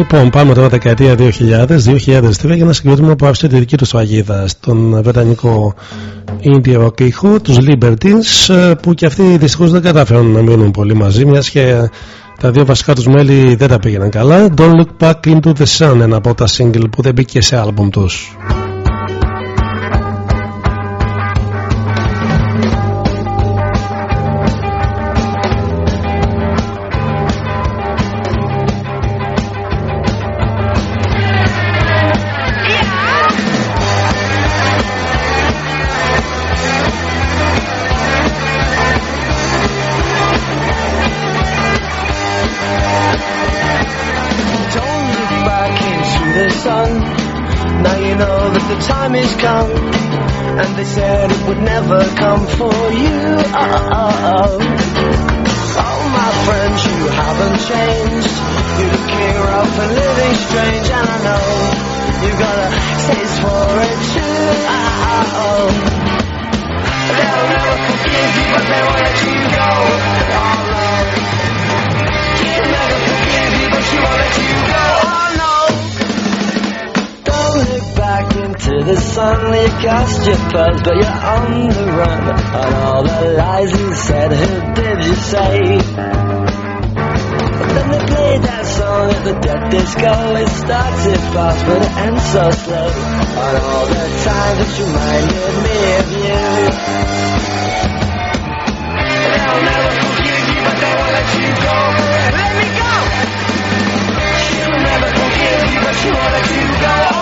Λοιπόν, πάμε τώρα δεκαετία 2000, 2003 για ένα συγκρότημα που άφησε τη δική τους σφαγίδα στον βρετανικό indie rock ήχο, τους Libertines, ε, που και αυτοί δυστυχώς δεν κατάφεραν να μείνουν πολύ μαζί, μιας και τα δύο βασικά τους μέλη δεν τα πήγαιναν καλά. Don't Look Back Into the Sun, ένα από τα single που δεν μπήκε σε άλμπουμ τους. Know that the time is come. And they said it would never come for you. Oh, oh, oh. Oh, my friends, you haven't changed. You're looking rough and living strange. And I know you've got a taste for it too. Oh, oh, oh. They'll never forgive you, but they won't let you go. Oh, oh. no. She'll never forgive you, but she won't let you go. The sun. Cast your pearls, but you're on the run. And all the lies you said, who did you say? Then they played that song at the dead disco. It started fast, but it ends so slow. And all the times that you reminded me of you. They'll never forgive you, but they won't let you go. Let me go! She'll never forgive you, but she won't let you go.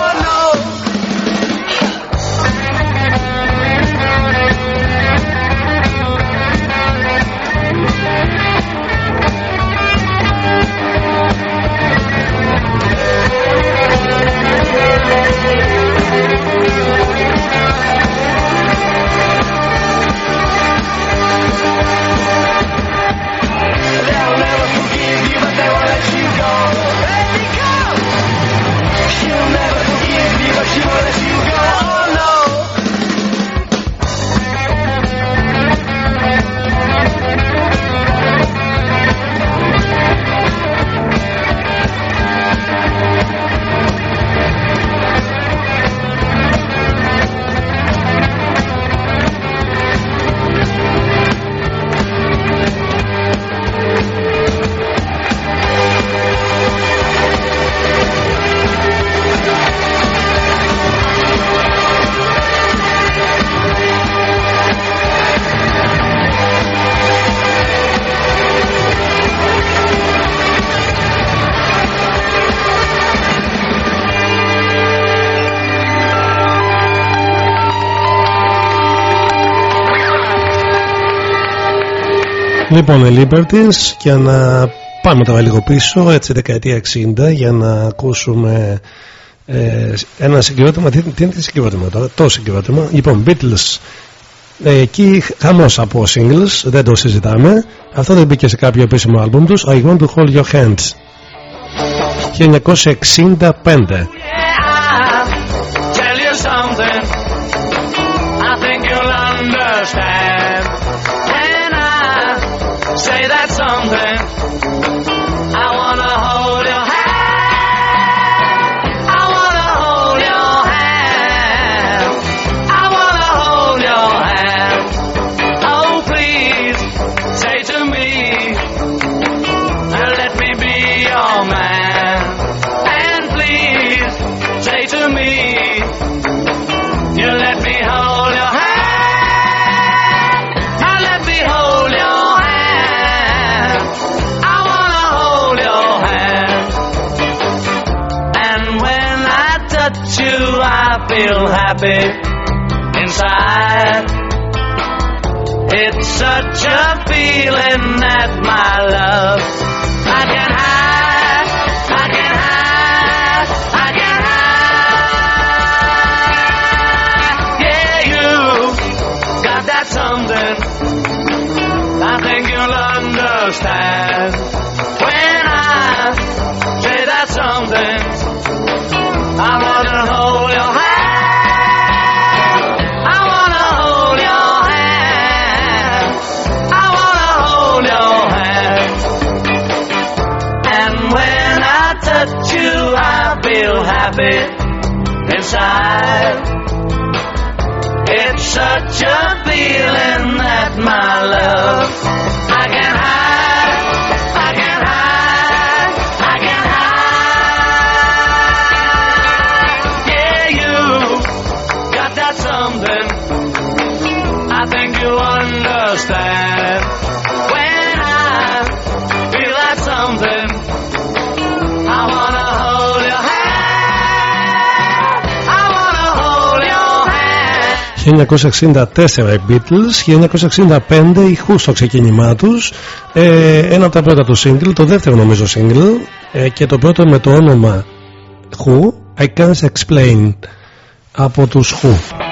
She'll never forgive you, but she won't let you go. Oh Λοιπόν, οι Libertines και να πάμε τώρα λίγο πίσω, έτσι δεκαετία 60, για να ακούσουμε ε, ένα συγκρότημα. Τι, τι είναι το συγκρότημα τώρα, το συγκρότημα. Λοιπόν, Beatles. Ε, εκεί χαμός από singles, δεν το συζητάμε. Αυτό δεν μπήκε σε κάποιο επίσημο άλμπουμ τους. I want to hold your hands. 1965. tell you something something feel happy inside. It's such a feeling that my inside. It's such a feeling that my love. 1964 οι Beatles, 1965 οι Who στο ξεκίνημά τους ε, ένα από τα πρώτα τους single, το δεύτερο νομίζω single ε, και το πρώτο με το όνομα Who, I Can't Explain από τους Who.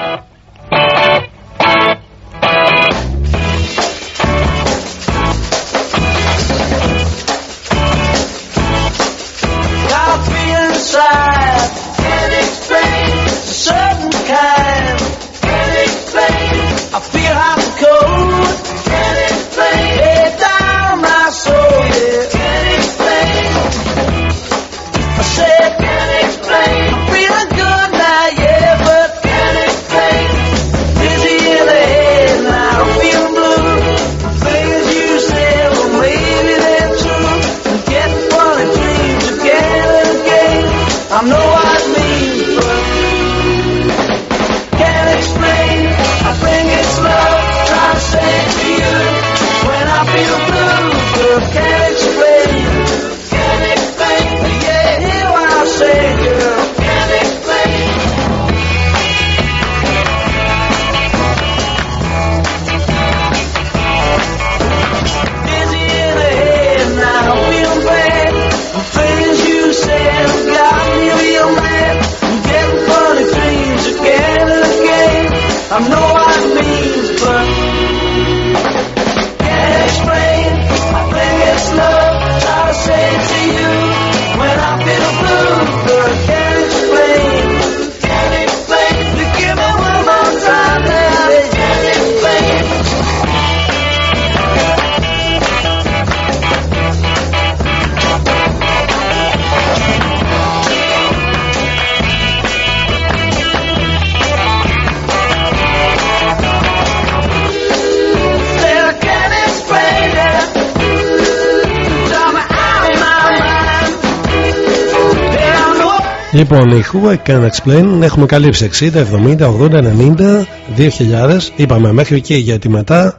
Λοιπόν, ήχου, I can explain. Έχουμε καλύψει 60, 70, 80, 90, 2000. Είπαμε μέχρι εκεί γιατί μετά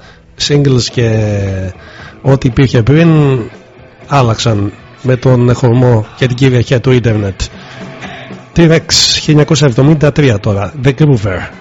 singles και ό,τι υπήρχε πριν άλλαξαν με τον χορμό και την κυριαρχία του ίντερνετ. T-Rex 1973 τώρα, The Groover.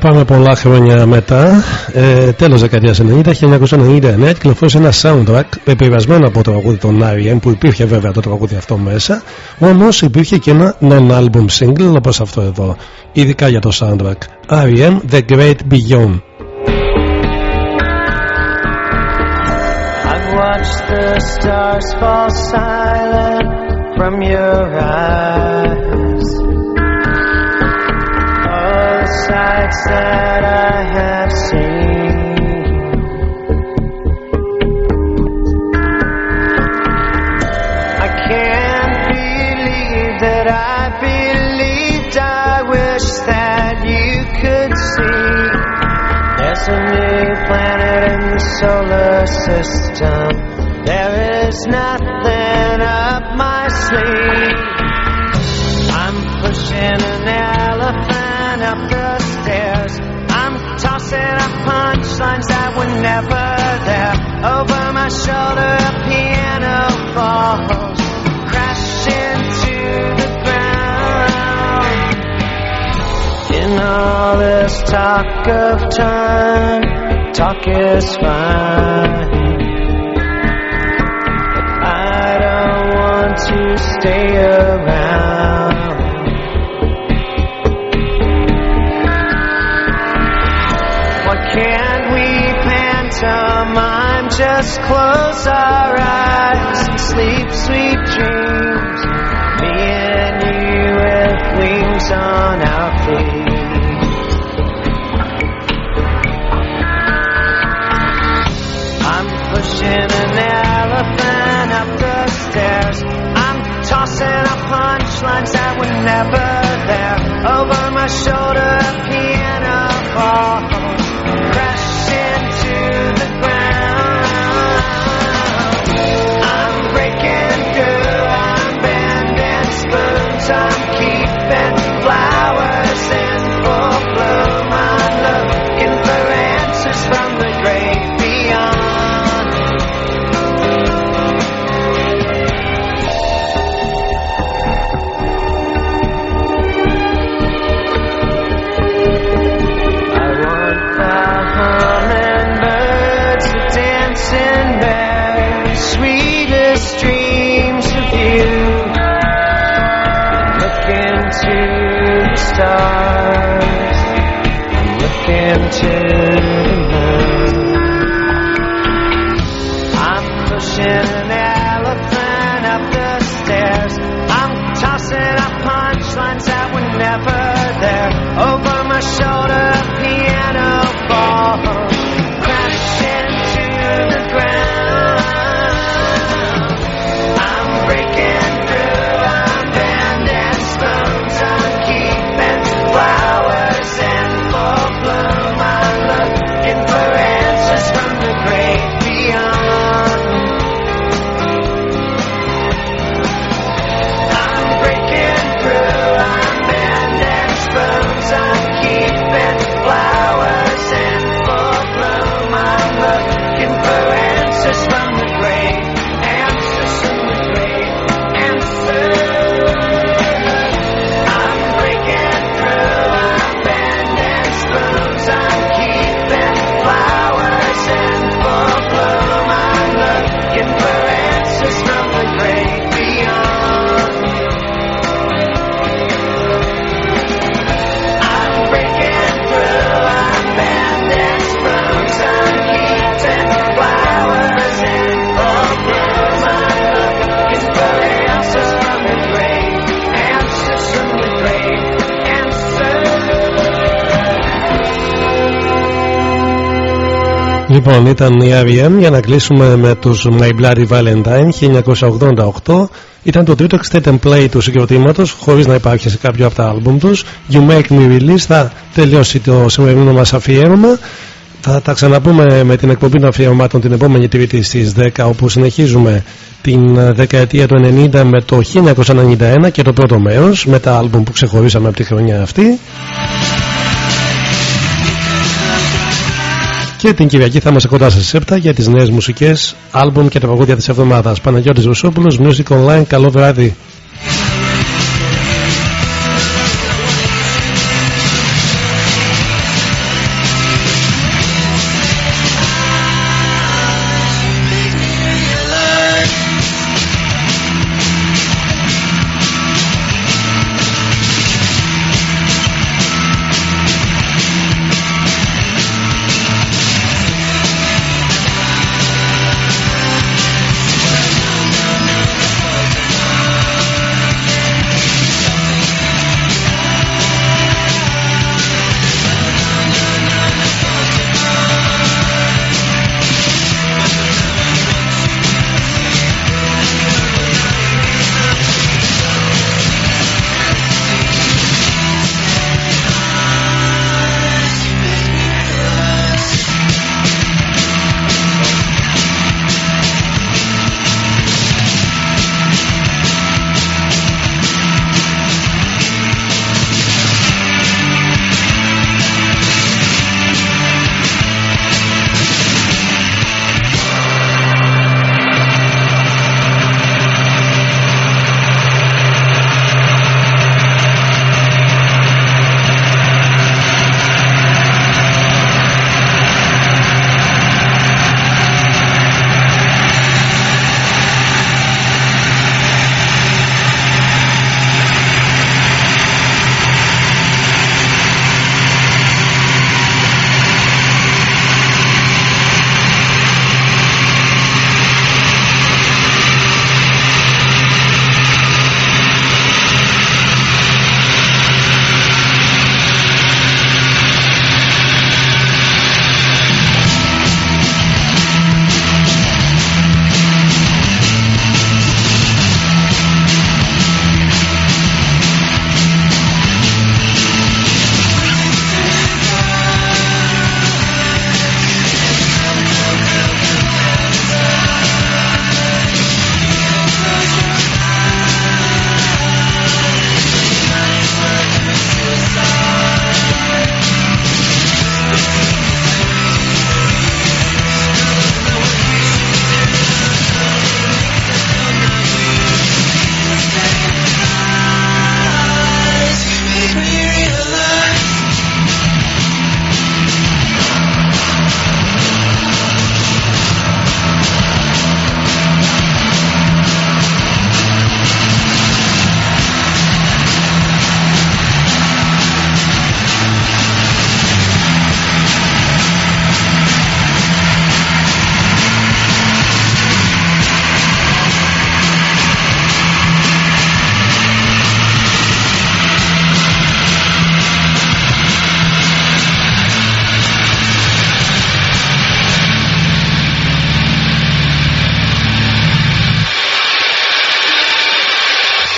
Πάμε πολλά χρόνια μετά, ε, τέλος δεκαετίας 90, 1999, κυκλοφόρησε ένα soundtrack επιβασμένο από το τραγούδι των R.E.M. που υπήρχε βέβαια το τραγούδι αυτό μέσα, όμως υπήρχε και ένα non-album single όπως αυτό εδώ, ειδικά για το soundtrack. R.E.M. The Great Beyond. I've watched the stars fall silent from your eyes. That I have seen. I can't believe that I believed. I wish that you could see. There's a new planet in the solar system. There is nothing up my sleeve. Tossing up punchlines that were never there. Over my shoulder, a piano falls, crashing to the ground. In all this talk of time, talk is fine. But I don't want to stay around. Just close our eyes and sleep sweet dreams. Me and you with wings on our feet. I'm pushing an elephant up the stairs. I'm tossing up punchlines that were never there. Over my shoulder, a piano falls, I'm keeping flowers in full bloom. Looking for answers from the great beyond. I want the hummingbirds, the dancing berries, sweetest dreams of you. stars. And look into Λοιπόν, ήταν η R.E.M. για να κλείσουμε με τους My Bloody Valentine 1988. Ήταν το τρίτο extended play του συγκροτήματος χωρίς να υπάρχει σε κάποιο από τα άλμπουμ τους. You Make Me Release θα τελειώσει το σημερινό μας αφιέρωμα. Θα τα ξαναπούμε με την εκπομπή των αφιερωμάτων την επόμενη τρίτη στις 10 όπου συνεχίζουμε την ε, δεκαετία του 90 με το 1991 και το πρώτο μέρος με τα άλμπουμ που ξεχωρίσαμε από τη χρονιά αυτή. Και την Κυριακή θα είμαστε κοντά στις 7 για τις νέες μουσικές, άλμπουμ και τραγούδια της εβδομάδας. Παναγιώτης Ρουσόπουλος, Music Online, καλό βράδυ.